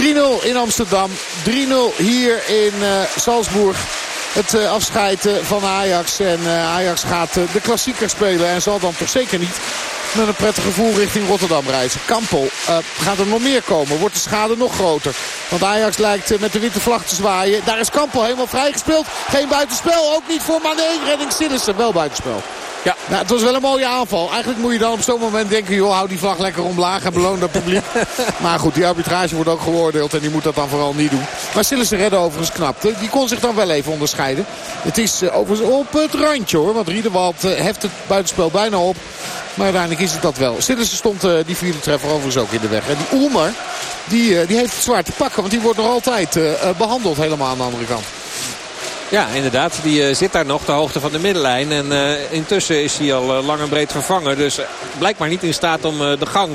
3-0 in Amsterdam. 3-0 hier in uh, Salzburg. Het uh, afscheid van Ajax. En Ajax gaat de klassieker spelen. En zal dan toch zeker niet met een prettig gevoel richting Rotterdam reizen. Kampel gaat er nog meer komen. Wordt de schade nog groter. Want Ajax lijkt met de witte vlag te zwaaien. Daar is Kampel helemaal vrijgespeeld. Geen buitenspel. Ook niet voor Mané. Redding Sillissen. Wel buitenspel. Ja. Nou, het was wel een mooie aanval. Eigenlijk moet je dan op zo'n moment denken... joh, hou die vlag lekker omlaag en beloon dat publiek. maar goed, die arbitrage wordt ook geoordeeld... en die moet dat dan vooral niet doen. Maar Sillissen redden overigens knap. Die kon zich dan wel even onderscheiden. Het is uh, overigens op het randje hoor. Want Riedewald uh, heft het buitenspel bijna op. Maar uiteindelijk is het dat wel. Sillissen stond uh, die vierde treffer overigens ook in de weg. En die Oelmer, die, die heeft het zwaar te pakken. Want die wordt nog altijd behandeld helemaal aan de andere kant.
Ja, inderdaad. Die uh, zit daar nog de hoogte van de middenlijn. En uh, intussen is hij al uh, lang en breed vervangen. Dus blijkbaar niet in staat om de gang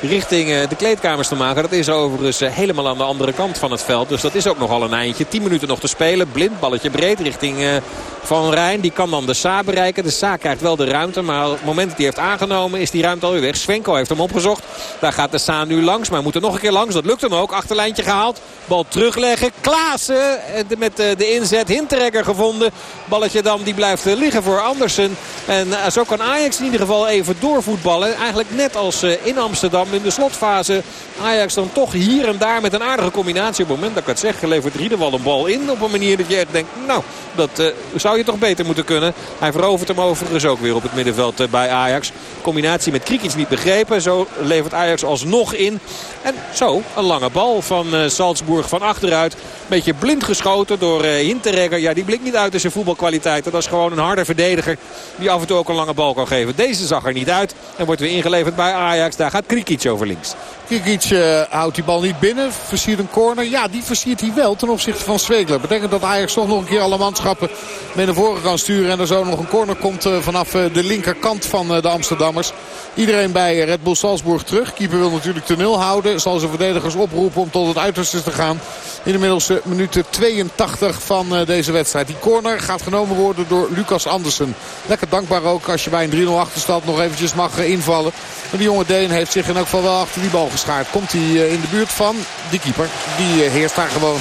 richting de kleedkamers te maken. Dat is overigens helemaal aan de andere kant van het veld. Dus dat is ook nogal een eindje. 10 minuten nog te spelen. Blind, balletje breed richting van Rijn. Die kan dan de Sa bereiken. De Sa krijgt wel de ruimte. Maar op het moment dat hij heeft aangenomen is die ruimte alweer weg. Svenko heeft hem opgezocht. Daar gaat de Sa nu langs. Maar moet er nog een keer langs. Dat lukt hem ook. Achterlijntje gehaald. Bal terugleggen. Klaassen met de inzet. Hinteregger gevonden. Balletje dan die blijft liggen voor Andersen. En zo kan Ajax in ieder geval even doorvoetballen. Eigenlijk net als in Amsterdam in de slotfase. Ajax dan toch hier en daar met een aardige combinatie. Op het moment dat ik het zeg levert Riedewald een bal in. Op een manier dat je echt denkt, nou, dat zou je toch beter moeten kunnen. Hij verovert hem overigens ook weer op het middenveld bij Ajax. Combinatie met Krikic niet begrepen. Zo levert Ajax alsnog in. En zo een lange bal van Salzburg van achteruit. Beetje blind geschoten door Hinteregger. Ja, die blinkt niet uit in zijn voetbalkwaliteiten. Dat is gewoon een harde verdediger die af en toe ook een lange bal kan geven. Deze zag er niet uit en wordt weer ingeleverd bij Ajax. Daar gaat Krikic over links.
Kikic uh, houdt die bal niet binnen. Versiert een corner. Ja, die versiert hij wel ten opzichte van Zwegler. Betekent dat Ajax toch nog een keer alle manschappen mee naar voren kan sturen. En er zo nog een corner komt uh, vanaf uh, de linkerkant van de Amsterdammers. Iedereen bij Red Bull Salzburg terug. Keeper wil natuurlijk de nul houden. Zal zijn verdedigers oproepen om tot het uiterste te gaan. In de middelste minuut 82 van deze wedstrijd. Die corner gaat genomen worden door Lucas Andersen. Lekker dankbaar ook als je bij een 3-0 achterstand nog eventjes mag invallen. Maar die jonge Deen heeft zich in elk geval wel achter die bal Komt hij eh, in de buurt van die keeper. Die eh, heerst daar gewoon.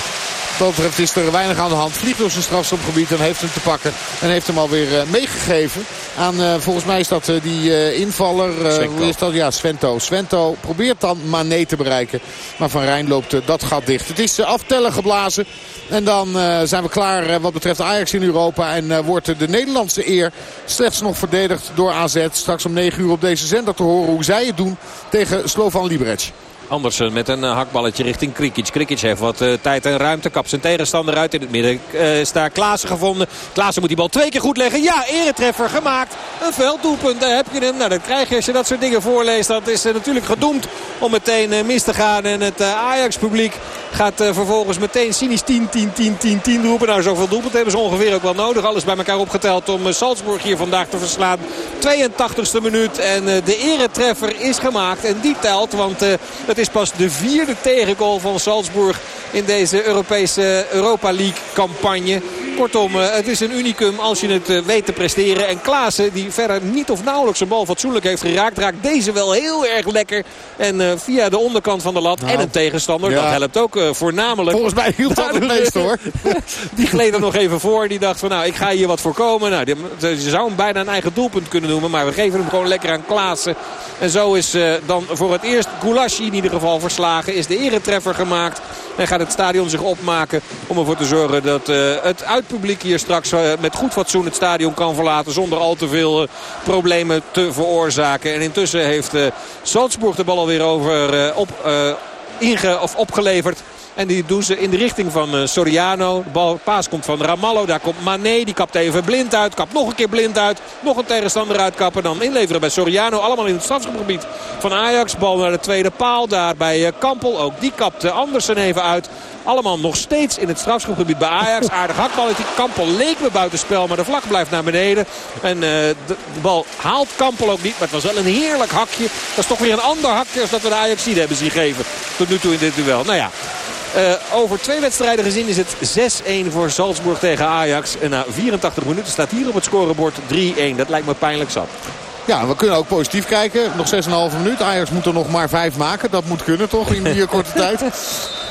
Wat betreft is er weinig aan de hand. Vliegt door zijn strafschopgebied en heeft hem te pakken. En heeft hem alweer uh, meegegeven. Aan, uh, volgens mij is dat uh, die invaller. hoe is dat? Ja, Svento. Svento probeert dan Mané te bereiken. Maar Van Rijn loopt dat gat dicht. Het is aftellen geblazen. En dan zijn we klaar wat betreft Ajax in Europa. En wordt de Nederlandse eer slechts nog verdedigd door AZ. Straks om 9 uur op deze zender te horen hoe zij het doen tegen Slovan Liberec.
Andersen met een eh, hakballetje richting Krikic. Krikic heeft wat uh, tijd en ruimte. Kap zijn tegenstander uit. In het midden uh, is daar Klaassen gevonden. Klaassen moet die bal twee keer goed leggen. Ja, eretreffer gemaakt. Een velddoelpunt, daar heb je hem. Nou, dat krijg je als je dat soort dingen voorleest. Dat is natuurlijk gedoemd om meteen mis te gaan. En het Ajax-publiek gaat vervolgens meteen cynisch 10, 10, 10, 10, 10 roepen. Nou, zoveel doelpunt hebben ze ongeveer ook wel nodig. Alles bij elkaar opgeteld om Salzburg hier vandaag te verslaan. 82e minuut en de eretreffer is gemaakt. En die telt, want het is pas de vierde tegengoal van Salzburg in deze Europese Europa League campagne. Kortom, eh, het is een unicum als je het eh, weet te presteren. En Klaassen, die verder niet of nauwelijks een bal fatsoenlijk heeft geraakt... raakt deze wel heel erg lekker. En uh, via de onderkant van de lat nou, en een tegenstander. Dat helpt ook uh, voornamelijk.
Volgens mij hield dat het meest hoor.
die gleed er nog even voor. Die dacht van nou, ik ga hier wat voorkomen. Nou, je zou hem bijna een eigen doelpunt kunnen noemen. Maar we geven hem gewoon lekker aan Klaassen. En zo is uh, dan voor het eerst Goulashi ieder geval verslagen. Is de eretreffer gemaakt. En gaat het stadion zich opmaken om ervoor te zorgen dat uh, het uitpubliek hier straks uh, met goed fatsoen het stadion kan verlaten. Zonder al te veel uh, problemen te veroorzaken. En intussen heeft Salzburg de bal alweer over op, inge, of opgeleverd En die doen ze in de richting van Soriano. De bal, paas komt van Ramallo. Daar komt Mané. Die kapt even blind uit. Kapt nog een keer blind uit. Nog een tegenstander uitkappen. Dan inleveren bij Soriano. Allemaal in het strafgebied van Ajax. Bal naar de tweede paal. Daar bij Kampel. Ook die kapt Andersen even uit. Allemaal nog steeds in het strafschopgebied bij Ajax. Aardig hakballetje. Kampel leek me buitenspel. Maar de vlak blijft naar beneden. En de, bal haalt Kampel ook niet. Maar het was wel een heerlijk hakje. Dat is toch weer een ander hakje als dat we de Ajax hebben zien geven. Tot nu toe in dit duel. Nou ja. Uh, over twee wedstrijden gezien is het 6-1 voor Salzburg tegen Ajax. En na 84 minuten staat hier op het scorebord 3-1. Dat lijkt me pijnlijk zat.
Ja, we kunnen ook positief kijken. Nog 6,5 minuten. Ajax moet er nog maar 5 maken. Dat moet kunnen toch in die korte tijd.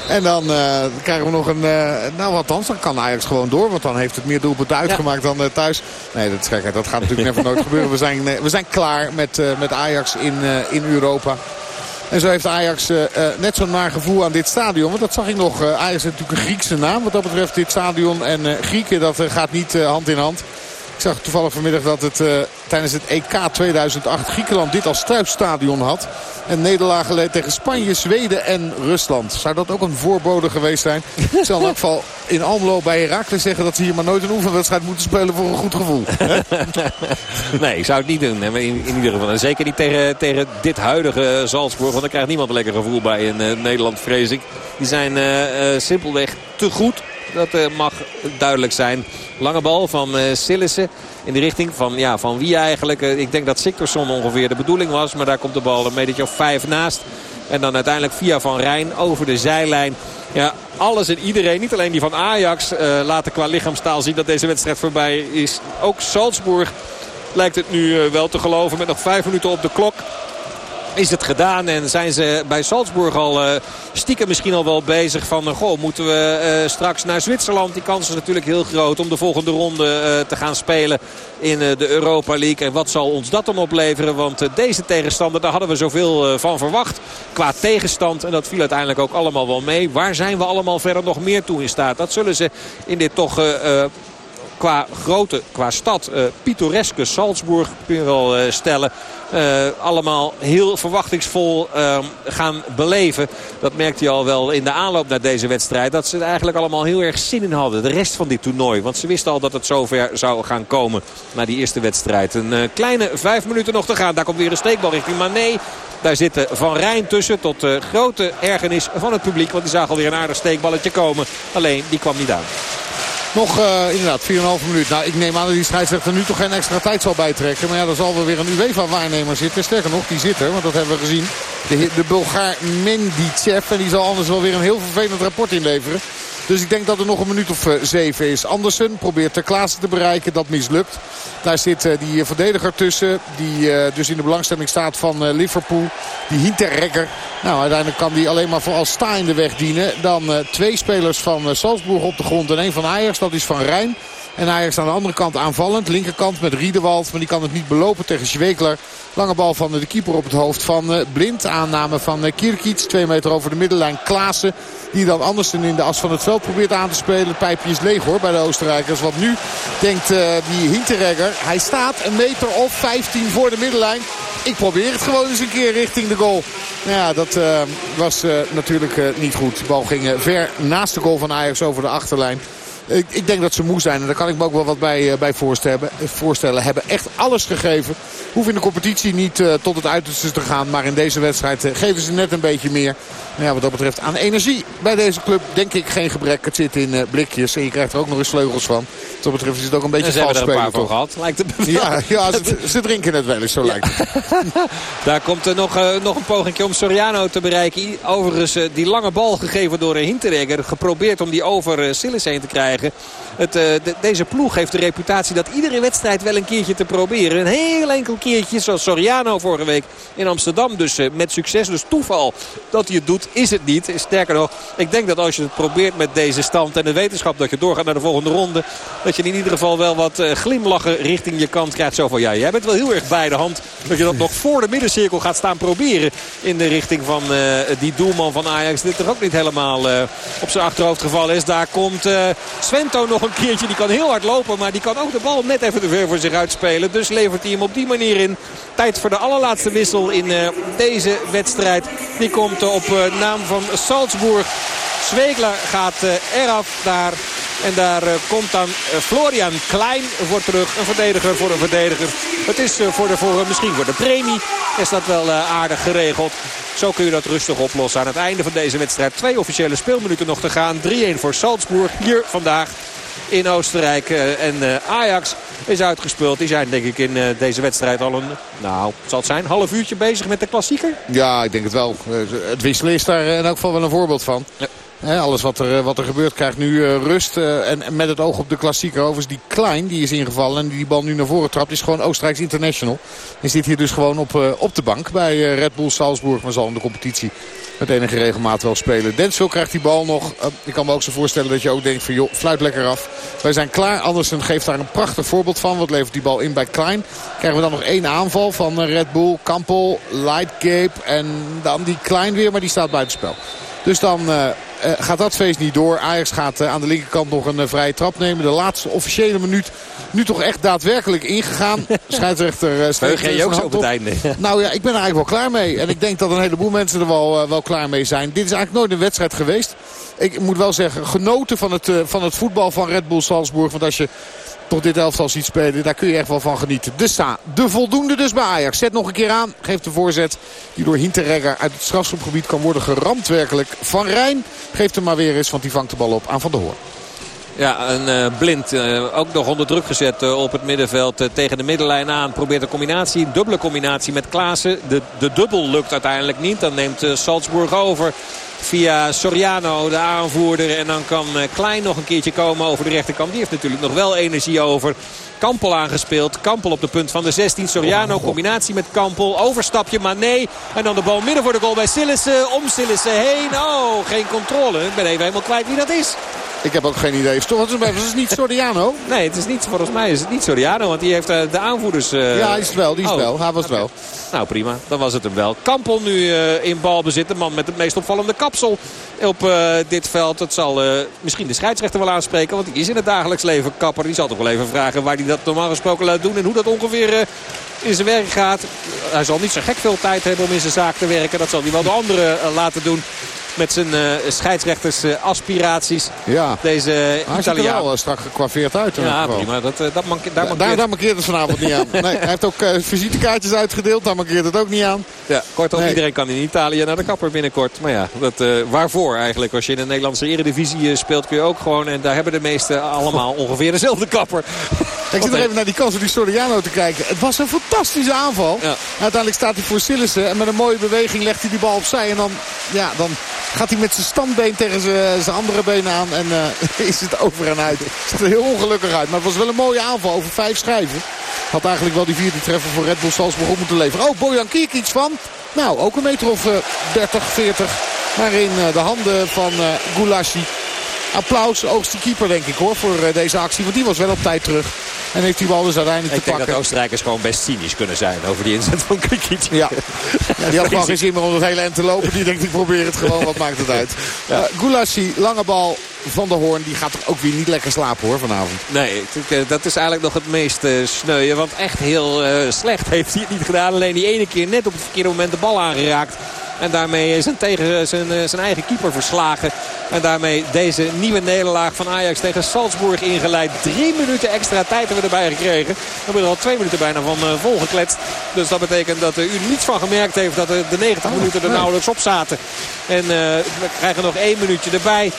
En dan uh, krijgen we nog een... Uh, nou, althans, dan kan Ajax gewoon door. Want dan heeft het meer doelpunten uitgemaakt ja. dan uh, thuis. Nee, dat, is gekheid. dat gaat natuurlijk never nooit gebeuren. We zijn, we zijn klaar met, met Ajax in, in Europa. En zo heeft Ajax net zo'n naar gevoel aan dit stadion. Want dat zag ik nog. Ajax heeft natuurlijk een Griekse naam wat dat betreft dit stadion. En Grieken, dat gaat niet hand in hand. Ik zag toevallig vanmiddag dat het uh, tijdens het EK 2008 Griekenland dit als thuisstadion had. En nederlagen leed tegen Spanje, Zweden en Rusland. Zou dat ook een voorbode geweest zijn? Ik zal in elk geval in Almelo bij Herakles zeggen dat ze hier maar nooit een oefenwedstrijd moeten spelen voor een goed gevoel.
nee, ik zou het niet doen. In, in ieder geval. En zeker niet tegen, tegen dit huidige Salzburg. Want dan krijgt niemand een lekker gevoel bij in uh, Nederland, vrees ik. Die zijn uh, simpelweg te goed dat uh, mag duidelijk zijn. Lange bal van uh, Sillissen in de richting van, ja, van wie eigenlijk. Uh, ik denk dat Siktersson ongeveer de bedoeling was. Maar daar komt de bal een metertje of vijf naast. En dan uiteindelijk via Van Rijn over de zijlijn. Ja, alles en iedereen, niet alleen die van Ajax, laten qua lichaamstaal zien dat deze wedstrijd voorbij is. Ook Salzburg lijkt het nu wel te geloven met nog vijf minuten op de klok is het gedaan. En zijn ze bij Salzburg al uh, stiekem misschien al wel bezig van... Uh, goh, moeten we uh, straks naar Zwitserland? Die kans is natuurlijk heel groot om de volgende ronde te gaan spelen in de Europa League. En wat zal ons dat dan opleveren? Want deze tegenstander, daar hadden we zoveel van verwacht. Qua tegenstand. En dat viel uiteindelijk ook allemaal wel mee. Waar zijn we allemaal verder nog meer toe in staat? Dat zullen ze in dit toch qua grootte, qua stad, uh, pittoreske Salzburg kun je wel uh, stellen. Uh, allemaal heel verwachtingsvol uh, gaan beleven. Dat merkte je al wel in de aanloop naar deze wedstrijd. Dat ze er eigenlijk allemaal heel erg zin in hadden. De rest van dit toernooi. Want ze wisten al dat het zover zou gaan komen. Na die eerste wedstrijd. Een kleine vijf minuten nog te gaan. Daar komt weer een steekbal richting Mané. Daar zit Van Rijn tussen tot grote ergernis van het publiek. Want die zag alweer een aardig steekballetje komen. Alleen die kwam niet aan.
Nog uh, inderdaad 4,5 minuut. Nou, ik neem aan dat die scheidsrechter nu toch geen extra tijd zal bijtrekken. Maar ja, dan zal er weer een UEFA-waarnemer zitten. Sterker nog, die zit er, want dat hebben we gezien. De, de Bulgaar Mendicev. En die zal anders wel weer een heel vervelend rapport inleveren. Dus ik denk dat er nog een minuut of uh, zeven is. Andersen probeert de Klaassen te bereiken. Dat mislukt. Daar zit uh, die verdediger tussen. Die dus in de belangstelling staat van Liverpool. Die Hinterregger. Nou, uiteindelijk kan die alleen maar voor als sta in de weg dienen. Dan twee spelers van Salzburg op de grond en één van Ajax. Dat is Van Rijn. En Ajax aan de andere kant aanvallend. Linkerkant met Riedewald. Maar die kan het niet belopen tegen Schwekler. Lange bal van de keeper op het hoofd van Blind. Aanname van Kirkic. Twee meter over de middenlijn. Klaassen. Die dan Andersen in de as van het veld probeert aan te spelen. Het pijpje is leeg hoor bij de Oostenrijkers. Want nu denkt uh, die Hinteregger. Hij staat een meter of 15 voor de middenlijn. Ik probeer het gewoon eens een keer richting de goal. Nou ja, dat was natuurlijk niet goed. De bal ging ver naast de goal van Ajax over de achterlijn. Ik, ik, denk dat ze moe zijn. En daar kan ik me ook wel wat bij, bij voorstellen. voorstellen. Hebben echt alles gegeven. Hoeven in de competitie niet uh, tot het uiterste te gaan. Maar in deze wedstrijd uh, geven ze net een beetje meer. Nou ja, wat dat betreft aan energie bij deze club denk ik geen gebrek. Het zit in uh, blikjes en je krijgt er ook nog eens vleugels van. Wat dat betreft is het ook een beetje vals spelen.
Ze hebben er een paar voor gehad. Lijkt het
ja, ja ze, ze, drinken het wel eens, zo lijkt het.
Daar komt er nog, nog een poging om Soriano te bereiken. Overigens die lange bal gegeven door Hinteregger. Geprobeerd om die over Sillis heen te krijgen. Het, de, deze ploeg heeft de reputatie dat iedere wedstrijd wel een keertje te proberen. Een heel enkel keertje zoals Soriano vorige week in Amsterdam. Dus met succes. Dus toeval dat hij het doet is het niet. Sterker nog, ik denk dat als je het probeert met deze stand en de wetenschap dat je doorgaat naar de volgende ronde. Dat je in ieder geval wel wat glimlachen richting je kant krijgt. Zo van ja, jij bent wel heel erg bij de hand. Dat je dat nog voor de middencirkel gaat staan proberen. In de richting van die doelman van Ajax. Dit er ook niet helemaal op zijn achterhoofd gevallen is. Daar komt Svento nog een keertje. Die kan heel hard lopen. Maar die kan ook de bal net even te ver voor zich uitspelen. Dus levert hij hem op die manier in. Tijd voor de allerlaatste wissel in deze wedstrijd. Die komt op naam van Salzburg. Zwegler gaat eraf daar. En daar komt dan Florian Klein voor terug. Een verdediger voor een verdediger. Het is voor de, voor, misschien voor de premie. Is dat wel aardig geregeld. Zo kun je dat rustig oplossen aan het einde van deze wedstrijd. Twee officiële speelminuten nog te gaan. 3-1 voor Salzburg. Hier vandaag in Oostenrijk. En Ajax is uitgespeeld. Die zijn denk ik in deze wedstrijd al een, nou, zal het zijn, half uurtje bezig met de klassieker?
Ja, ik denk het wel. Het wisselen is daar in elk geval wel een voorbeeld van. Ja alles wat er, wat er gebeurt krijgt nu eh, rust. Eh, en, met het oog op de klassieker. Overigens die Klein die is ingevallen en die die bal nu naar voren trapt. Is gewoon Oostenrijks international. En zit hier dus gewoon op, eh, op de bank bij Red Bull Salzburg. Maar zal in de competitie met enige regelmaat wel spelen. Densville krijgt die bal nog. ik kan me ook zo voorstellen dat je ook denkt van joh, fluit lekker af. Wij zijn klaar. Andersen geeft daar een prachtig voorbeeld van. Wat levert die bal in bij Klein. Krijgen we dan nog één aanval van Red Bull. Kampel, Lightcape en dan die Klein weer. Maar die staat buitenspel. Dus dan uh, gaat dat feest niet door. Ajax gaat uh, aan de linkerkant nog een uh, vrije trap nemen. De laatste officiële minuut nu toch echt daadwerkelijk ingegaan. Scheidsrechter
Steekt jij ook zo op het einde?
Nou ja, ik ben er eigenlijk wel klaar mee. En ik denk dat een heleboel mensen er wel, wel klaar mee zijn. Dit is eigenlijk nooit een wedstrijd geweest. Ik moet wel zeggen, genoten van het, van het voetbal van Red Bull Salzburg. Want als je toch dit elftal ziet spelen. Daar kun je echt wel van genieten. De sta, de voldoende dus bij Ajax. Zet nog een keer aan. Geeft de voorzet die door Hinterregger uit het strafschopgebied kan worden geramd werkelijk. Van Rijn geeft hem maar weer eens, want die vangt de bal op aan Van der Hoorn.
Ja, een uh, blind. Uh, ook nog onder druk gezet uh, op het middenveld tegen de middenlijn aan. Probeert een combinatie, een dubbele combinatie met Klaassen. De, de dubbel lukt uiteindelijk niet. Dan neemt Salzburg over via Soriano, de aanvoerder. En dan kan Klein nog een keertje komen over de rechterkant. Die heeft natuurlijk nog wel energie over. Kampel aangespeeld. Kampel op de punt van de 16. Soriano combinatie met Kampel. Overstapje Mané. En dan de bal midden voor de goal bij Sillissen. Om Sillissen heen. Oh, geen controle. Ik ben even helemaal kwijt wie dat is.
Ik heb ook geen idee. Toch, het is niet Soriano?
nee, het is niet, volgens mij is het niet Soriano. Want die heeft uh, de aanvoerders... Uh...
Ja, is het wel. Die is oh. wel. Hij was het wel.
Nou prima, dan was het hem wel. Kampel nu uh, in balbezit. De man met het meest opvallende kapsel op dit veld. Het zal misschien de scheidsrechter wel aanspreken. Want die is in het dagelijks leven kapper. Die zal toch wel even vragen waar hij dat normaal gesproken laat doen. En hoe dat ongeveer in zijn werk gaat. Hij zal niet zo gek veel tijd hebben om in zijn zaak te werken. Dat zal hij wel de anderen laten doen met zijn uh, scheidsrechtersaspiraties.
ja.
Deze
Italiaan. Hij wel uh, strak gekwaveerd uit.
Ja, prima. Dat, uh, dat manke, daar,
mankeert... daar, markeert het vanavond niet aan. Nee, hij heeft ook visitekaartjes uitgedeeld. Daar markeert het ook niet aan.
Ja, kortom, nee. iedereen kan in Italië naar de kapper binnenkort. Maar ja, dat, waarvoor eigenlijk? Als je in de Nederlandse eredivisie speelt kun je ook gewoon... en daar hebben de meesten allemaal ongeveer dezelfde kapper.
Ik zit er even naar die kans van die Soriano te kijken. Het was een fantastische aanval. Ja. Uiteindelijk staat hij voor Sillissen. En met een mooie beweging legt hij die bal opzij. En dan, ja, dan gaat hij met zijn standbeen tegen zijn andere been aan. En uh, is het over en uit. Het ziet er heel ongelukkig uit. Maar het was wel een mooie aanval over vijf schijven. Had eigenlijk wel die vierde treffer voor Red Bull Salzburg op moeten leveren. Oh, Bojan iets van. Nou, ook een meter of uh, 30, 40. Maar in uh, de handen van uh, Goulashi. Applaus, oogst die keeper denk ik hoor voor deze actie. Want die was wel op tijd terug. En heeft die bal dus uiteindelijk
ik
te pakken.
Ik denk dat Oostenrijkers gewoon best cynisch kunnen zijn over die inzet van Krikic.
Ja. ja, die had gewoon geen zin meer om het hele end te lopen. Die denkt ik probeer het gewoon, wat maakt het uit. Ja. Uh, Goulassi, lange bal van de Hoorn. Die gaat toch ook weer niet lekker slapen hoor vanavond.
Nee, eh, dat is eigenlijk nog het meest uh, sneuien. Want echt heel uh, slecht heeft hij het niet gedaan. Alleen die ene keer net op het verkeerde moment de bal aangeraakt. En daarmee zijn, tegen, zijn, zijn eigen keeper verslagen. En daarmee deze nieuwe nederlaag van Ajax tegen Salzburg ingeleid. Drie minuten extra tijd hebben we erbij gekregen. We hebben er al twee minuten bijna van uh, volgekletst. Dus dat betekent dat u niets van gemerkt heeft dat de 90 minuten er nauwelijks op zaten. En uh, we krijgen nog één minuutje erbij.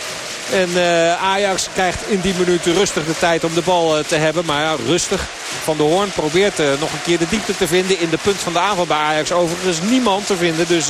En uh, Ajax krijgt in die minuten rustig de tijd om de bal uh, te hebben. Maar ja, rustig. Van de Hoorn probeert uh, nog een keer de diepte te vinden in de punt van de aanval bij Ajax. Overigens niemand te vinden. Dus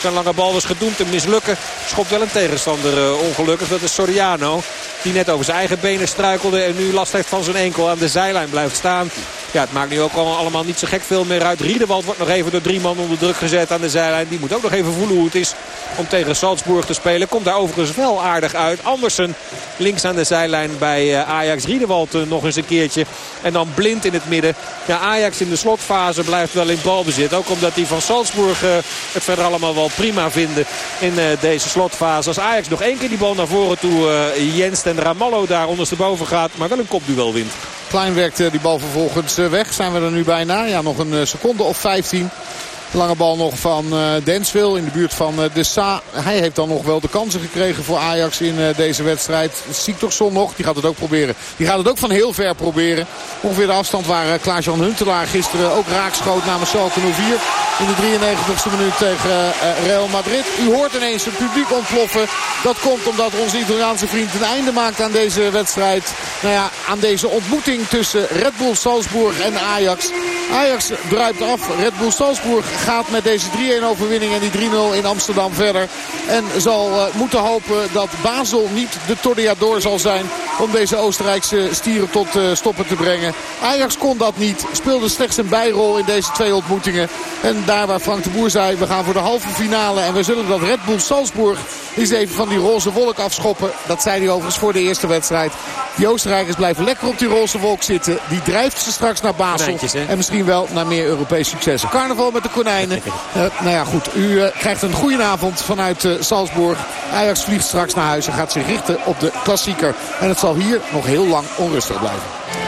zijn lange bal was gedoemd te mislukken. Schopt wel een tegenstander ongelukkig. Dat is Soriano. Die net over zijn eigen benen struikelde. En nu last heeft van zijn enkel. Aan de zijlijn blijft staan. Ja, het maakt nu ook allemaal niet zo gek veel meer uit. Riedewald wordt nog even door drie man onder druk gezet aan de zijlijn. Die moet ook nog even voelen hoe het is om tegen Salzburg te spelen. Komt daar overigens wel aardig uit. Andersen links aan de zijlijn bij eh, Ajax. Riedewald eh, nog eens een keertje. En dan blind in het midden. Ja, Ajax in de slotfase blijft wel in balbezit. Ook omdat die van Salzburg uh, het verder allemaal wel prima vinden in deze slotfase. Als Ajax nog één keer die bal naar voren toe Jens en Ramallo daar ondersteboven gaat. Maar wel een kopduel wint.
Klein werkt die bal vervolgens weg. Zijn we er nu bijna. Ja, nog een seconde of 15.
Lange bal nog van uh, Densville in de buurt van de Sa. Hij heeft dan nog wel de kansen gekregen voor Ajax in deze wedstrijd. Siktorsson nog, die gaat het ook proberen. Die gaat het ook van heel ver proberen. Ongeveer de afstand waar Klaas-Jan Huntelaar gisteren ook raakschoot namens Schalke 04. In de 93ste minuut tegen Real Madrid. U hoort ineens het publiek ontploffen. Dat komt omdat onze Italiaanse vriend een einde maakt aan deze wedstrijd. Nou ja, aan deze ontmoeting tussen Red Bull Salzburg en Ajax. Ajax druipt af. Red Bull Salzburg gaat met deze 3-1 overwinning en die 3-0 in Amsterdam verder. En zal uh, moeten hopen dat Basel niet de Tordeador zal zijn om deze Oostenrijkse stieren tot uh, stoppen te brengen. Ajax kon dat niet. Speelde slechts een bijrol in deze twee ontmoetingen. En daar waar Frank de Boer zei, we gaan voor de halve finale. En we zullen dat Red Bull Salzburg eens even van die roze wolk afschoppen. Dat zei hij overigens voor de eerste wedstrijd. Die Oostenrijkers blijven lekker op die roze wolk zitten. Die drijft ze straks naar Basel. En misschien wel naar meer Europees successen. Carnaval met de konijnen. Uh, nou ja, goed. U uh, krijgt een goede avond vanuit uh, Salzburg. Ajax vliegt straks naar huis en gaat zich richten op de klassieker. En het zal hier nog heel lang onrustig blijven.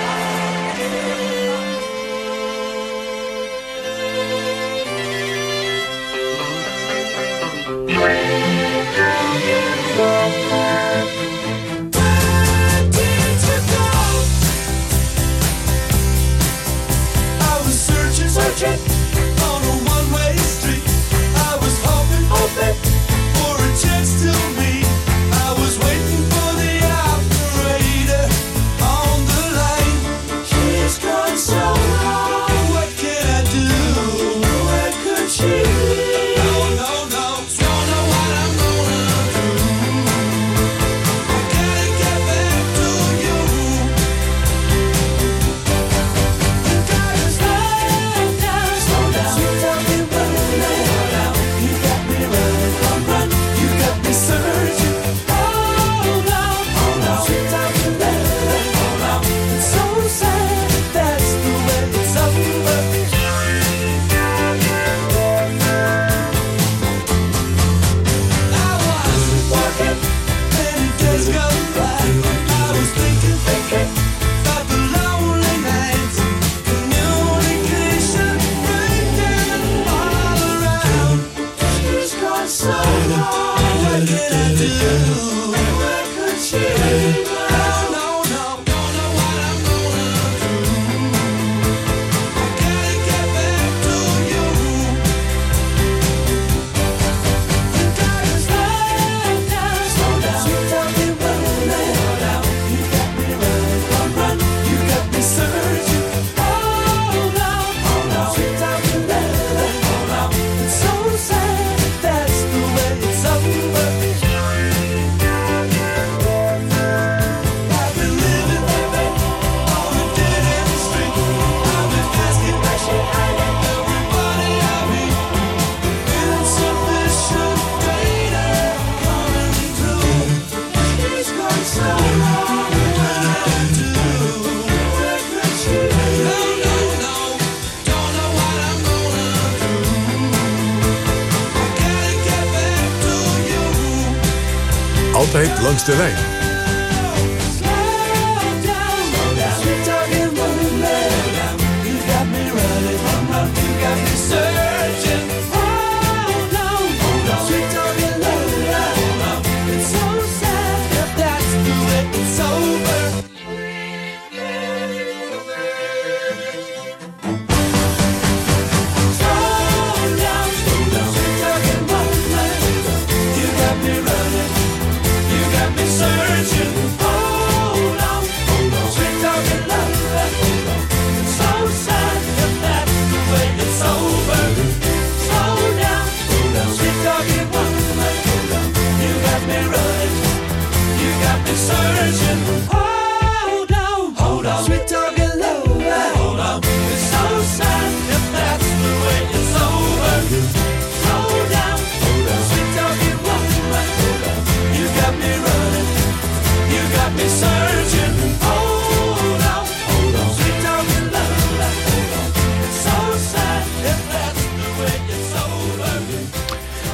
Altijd langs de lijn.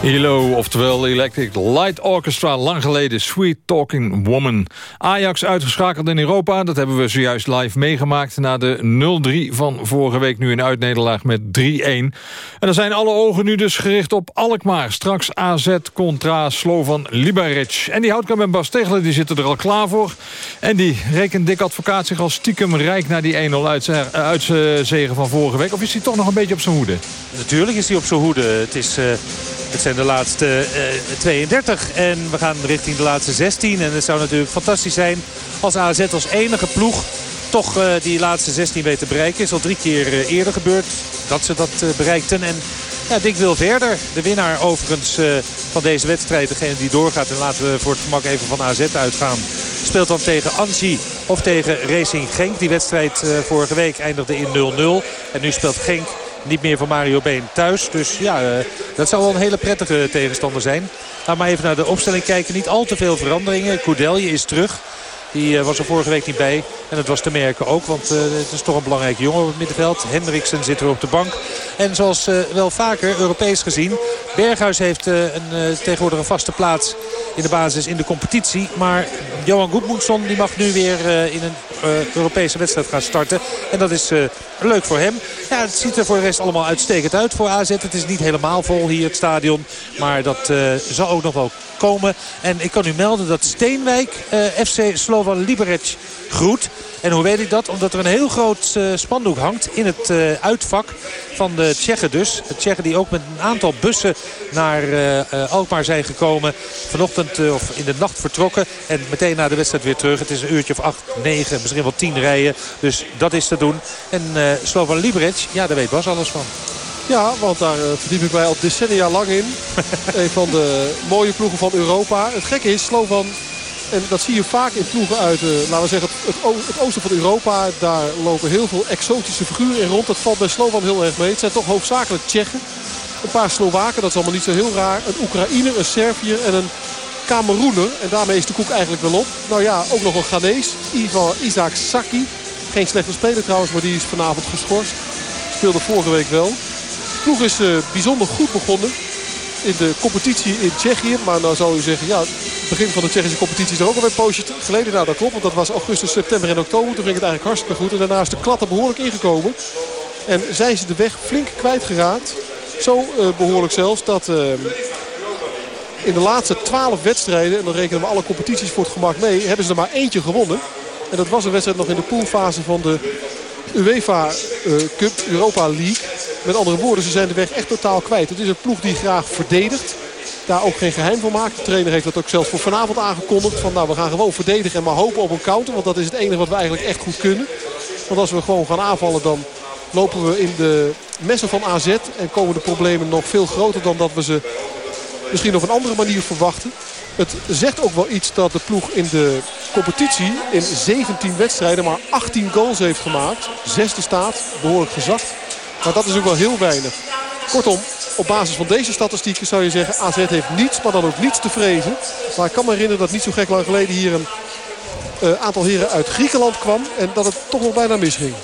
ELO, oftewel Electric Light Orchestra, lang geleden Sweet Talking Woman. Ajax uitgeschakeld in Europa, dat hebben we zojuist live meegemaakt... na de 0-3 van vorige week, nu een uitnederlaag met 3-1. En dan zijn alle ogen nu dus gericht op Alkmaar. Straks AZ contra Slovan Liberic. En die Houtkamp en Bas Tegelen die zitten er al klaar voor. En die rekent Dick Advocaat zich al stiekem rijk... naar die 1-0 uitzegen van vorige week. Of is hij toch nog een beetje op zijn hoede?
Natuurlijk is hij op zijn hoede. Het is... Uh... Het zijn de laatste uh, 32 en we gaan richting de laatste 16. En het zou natuurlijk fantastisch zijn als AZ als enige ploeg toch uh, die laatste 16 weet te bereiken. Is al drie keer uh, eerder gebeurd dat ze dat bereikten. En ja, Dick wil verder. De winnaar overigens van deze wedstrijd, degene die doorgaat. En laten we voor het gemak even van AZ uitgaan. Speelt dan tegen Angie of tegen Racing Genk. Die wedstrijd vorige week eindigde in 0-0. En nu speelt Genk niet meer van Mario Been thuis. Dus ja, uh, dat zou wel een hele prettige tegenstander zijn. Laat maar even naar de opstelling kijken. Niet al te veel veranderingen. Koudelje is terug. Die uh, was er vorige week niet bij. En dat was te merken ook. Want uh, het is toch een belangrijke jongen op het middenveld. Hendriksen zit er op de bank. En zoals uh, wel vaker Europees gezien. Berghuis heeft een, tegenwoordig een vaste plaats in de basis in de competitie. Maar Johan Goedmoedson die mag nu weer in een Europese wedstrijd gaan starten. En dat is leuk voor hem. Ja, het ziet er voor de rest allemaal uitstekend uit voor AZ. Het is niet helemaal vol hier het stadion. Maar dat zal ook nog wel komen. En ik kan u melden dat Steenwijk FC Slovan Liberec groet. En hoe weet ik dat? Omdat er een heel groot uh, spandoek hangt in het uh, uitvak van de Tsjechen dus. De Tsjechen die ook met een aantal bussen naar Alkmaar zijn gekomen. Vanochtend of in de nacht vertrokken. En meteen na de wedstrijd weer terug. Het is een uurtje of acht, negen, misschien wel tien rijden. Dus dat is te doen. En Slovan Liberec, ja daar weet Bas alles van.
Ja, want daar verdiep ik mij al decennia lang in. een van de mooie ploegen van Europa. Het gekke is, Slovan en dat zie je vaak in ploegen uit, uh, laten we zeggen, het, het, oosten van Europa. Daar lopen heel veel exotische figuren in rond. Dat valt bij Slovan heel erg mee. Het zijn toch hoofdzakelijk Tsjechen. Een paar Slowaken, dat is allemaal niet zo heel raar. Een Oekraïner, een Serviër en een Cameroener. En daarmee is de koek eigenlijk wel op. Nou ja, ook nog een Ghanese, Ivan Isaac Saki. Geen slechte speler trouwens, maar die is vanavond geschorst. Speelde vorige week wel. Ploeg is uh, bijzonder goed begonnen in de competitie in Tsjechië. Maar nou zou u zeggen, ja, het begin van de Tsjechische competitie is er ook alweer een poosje geleden. Nou, dat klopt, want dat was augustus, september en oktober. Toen ging het eigenlijk hartstikke goed. En daarna is de klatten behoorlijk ingekomen. En zijn ze de weg flink kwijtgeraakt. Zo uh, behoorlijk zelfs dat uh, in de laatste twaalf wedstrijden... en dan rekenen we alle competities voor het gemak mee... hebben ze er maar eentje gewonnen. En dat was een wedstrijd nog in de poolfase van de UEFA Cup, Europa League. Met andere woorden, ze zijn de weg echt totaal kwijt. Het is een ploeg die graag verdedigt. Daar ook geen geheim van maakt. De trainer heeft dat ook zelfs voor vanavond aangekondigd. Van nou, we gaan gewoon verdedigen en maar hopen op een counter. Want dat is het enige wat we eigenlijk echt goed kunnen. Want als we gewoon gaan aanvallen, dan lopen we in de messen van AZ. En komen de problemen nog veel groter dan dat we ze misschien op een andere manier verwachten. Het zegt ook wel iets dat de ploeg in de competitie in 17 wedstrijden maar 18 goals heeft gemaakt. Zesde staat, behoorlijk gezakt. Maar dat is ook wel heel weinig. Kortom, op basis van deze statistieken zou je zeggen... AZ heeft niets, maar dan ook niets te vrezen. Maar ik kan me herinneren dat niet zo gek lang geleden hier een uh, aantal heren uit Griekenland kwam. En dat het toch nog bijna misging.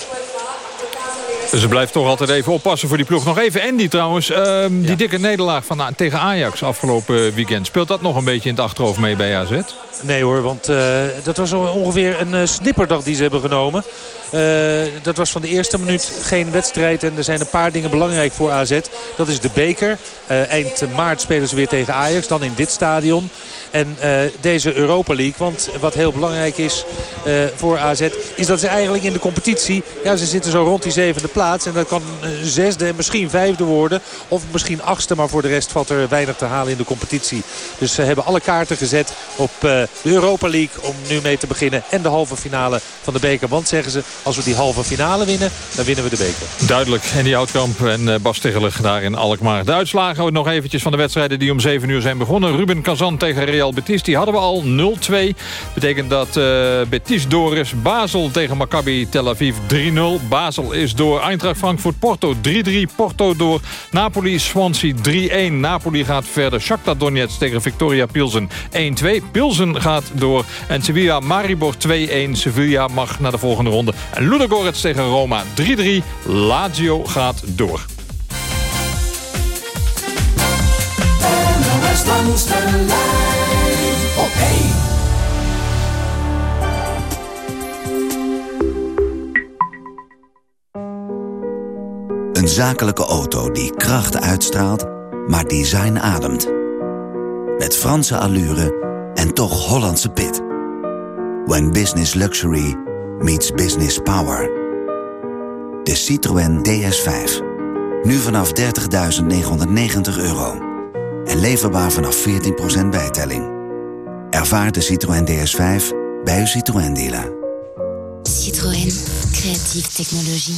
Dus ze blijft toch altijd even oppassen voor die ploeg. Nog even Andy trouwens. Uh, die ja. dikke nederlaag van, tegen Ajax afgelopen weekend. Speelt dat nog een beetje in het achterhoofd mee bij AZ?
Nee hoor, want uh, dat was ongeveer een snipperdag die ze hebben genomen. Uh, dat was van de eerste minuut geen wedstrijd. En er zijn een paar dingen belangrijk voor AZ. Dat is de beker. eind maart spelen ze weer tegen Ajax. Dan in dit stadion. En uh, deze Europa League. Want wat heel belangrijk is uh, voor AZ. Is dat ze eigenlijk in de competitie. Ja ze zitten zo rond die zevende plaats. En dat kan zesde en misschien vijfde worden. Of misschien achtste. Maar voor de rest valt er weinig te halen in de competitie. Dus ze hebben alle kaarten gezet op uh, de Europa League. Om nu mee te beginnen. En de halve finale van de beker. Want zeggen ze als we die halve finale winnen. Dan winnen we de beker.
Duidelijk. En die Oudkamp en Bas Tegelig daar in Alkmaar. De uitslagen nog eventjes van de wedstrijden die om 7 uur zijn begonnen. Ruben Kazan tegen Real Real Betis. Die hadden we al 0-2. Betekent dat uh, Betis door is. Basel tegen Maccabi Tel Aviv 3-0. Basel is door. Eintracht Frankfurt Porto 3-3. Porto door. Napoli Swansea 3-1. Napoli gaat verder. Shakhtar Donetsk tegen Victoria Pilsen 1-2. Pilsen gaat door. En Sevilla Maribor 2-1. Sevilla mag naar de volgende ronde. En Ludogorets tegen Roma 3-3. Lazio gaat door.
De op
1. Een zakelijke auto die kracht uitstraalt, maar design ademt. Met Franse allure en toch Hollandse pit. When business luxury meets business power. De Citroën DS5. Nu vanaf 30.990 euro. En leverbaar vanaf 14% bijtelling. Ervaar de Citroën DS5 bij uw Citroën dealer.
Citroën. Creatieve technologie.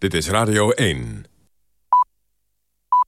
Dit is Radio 1.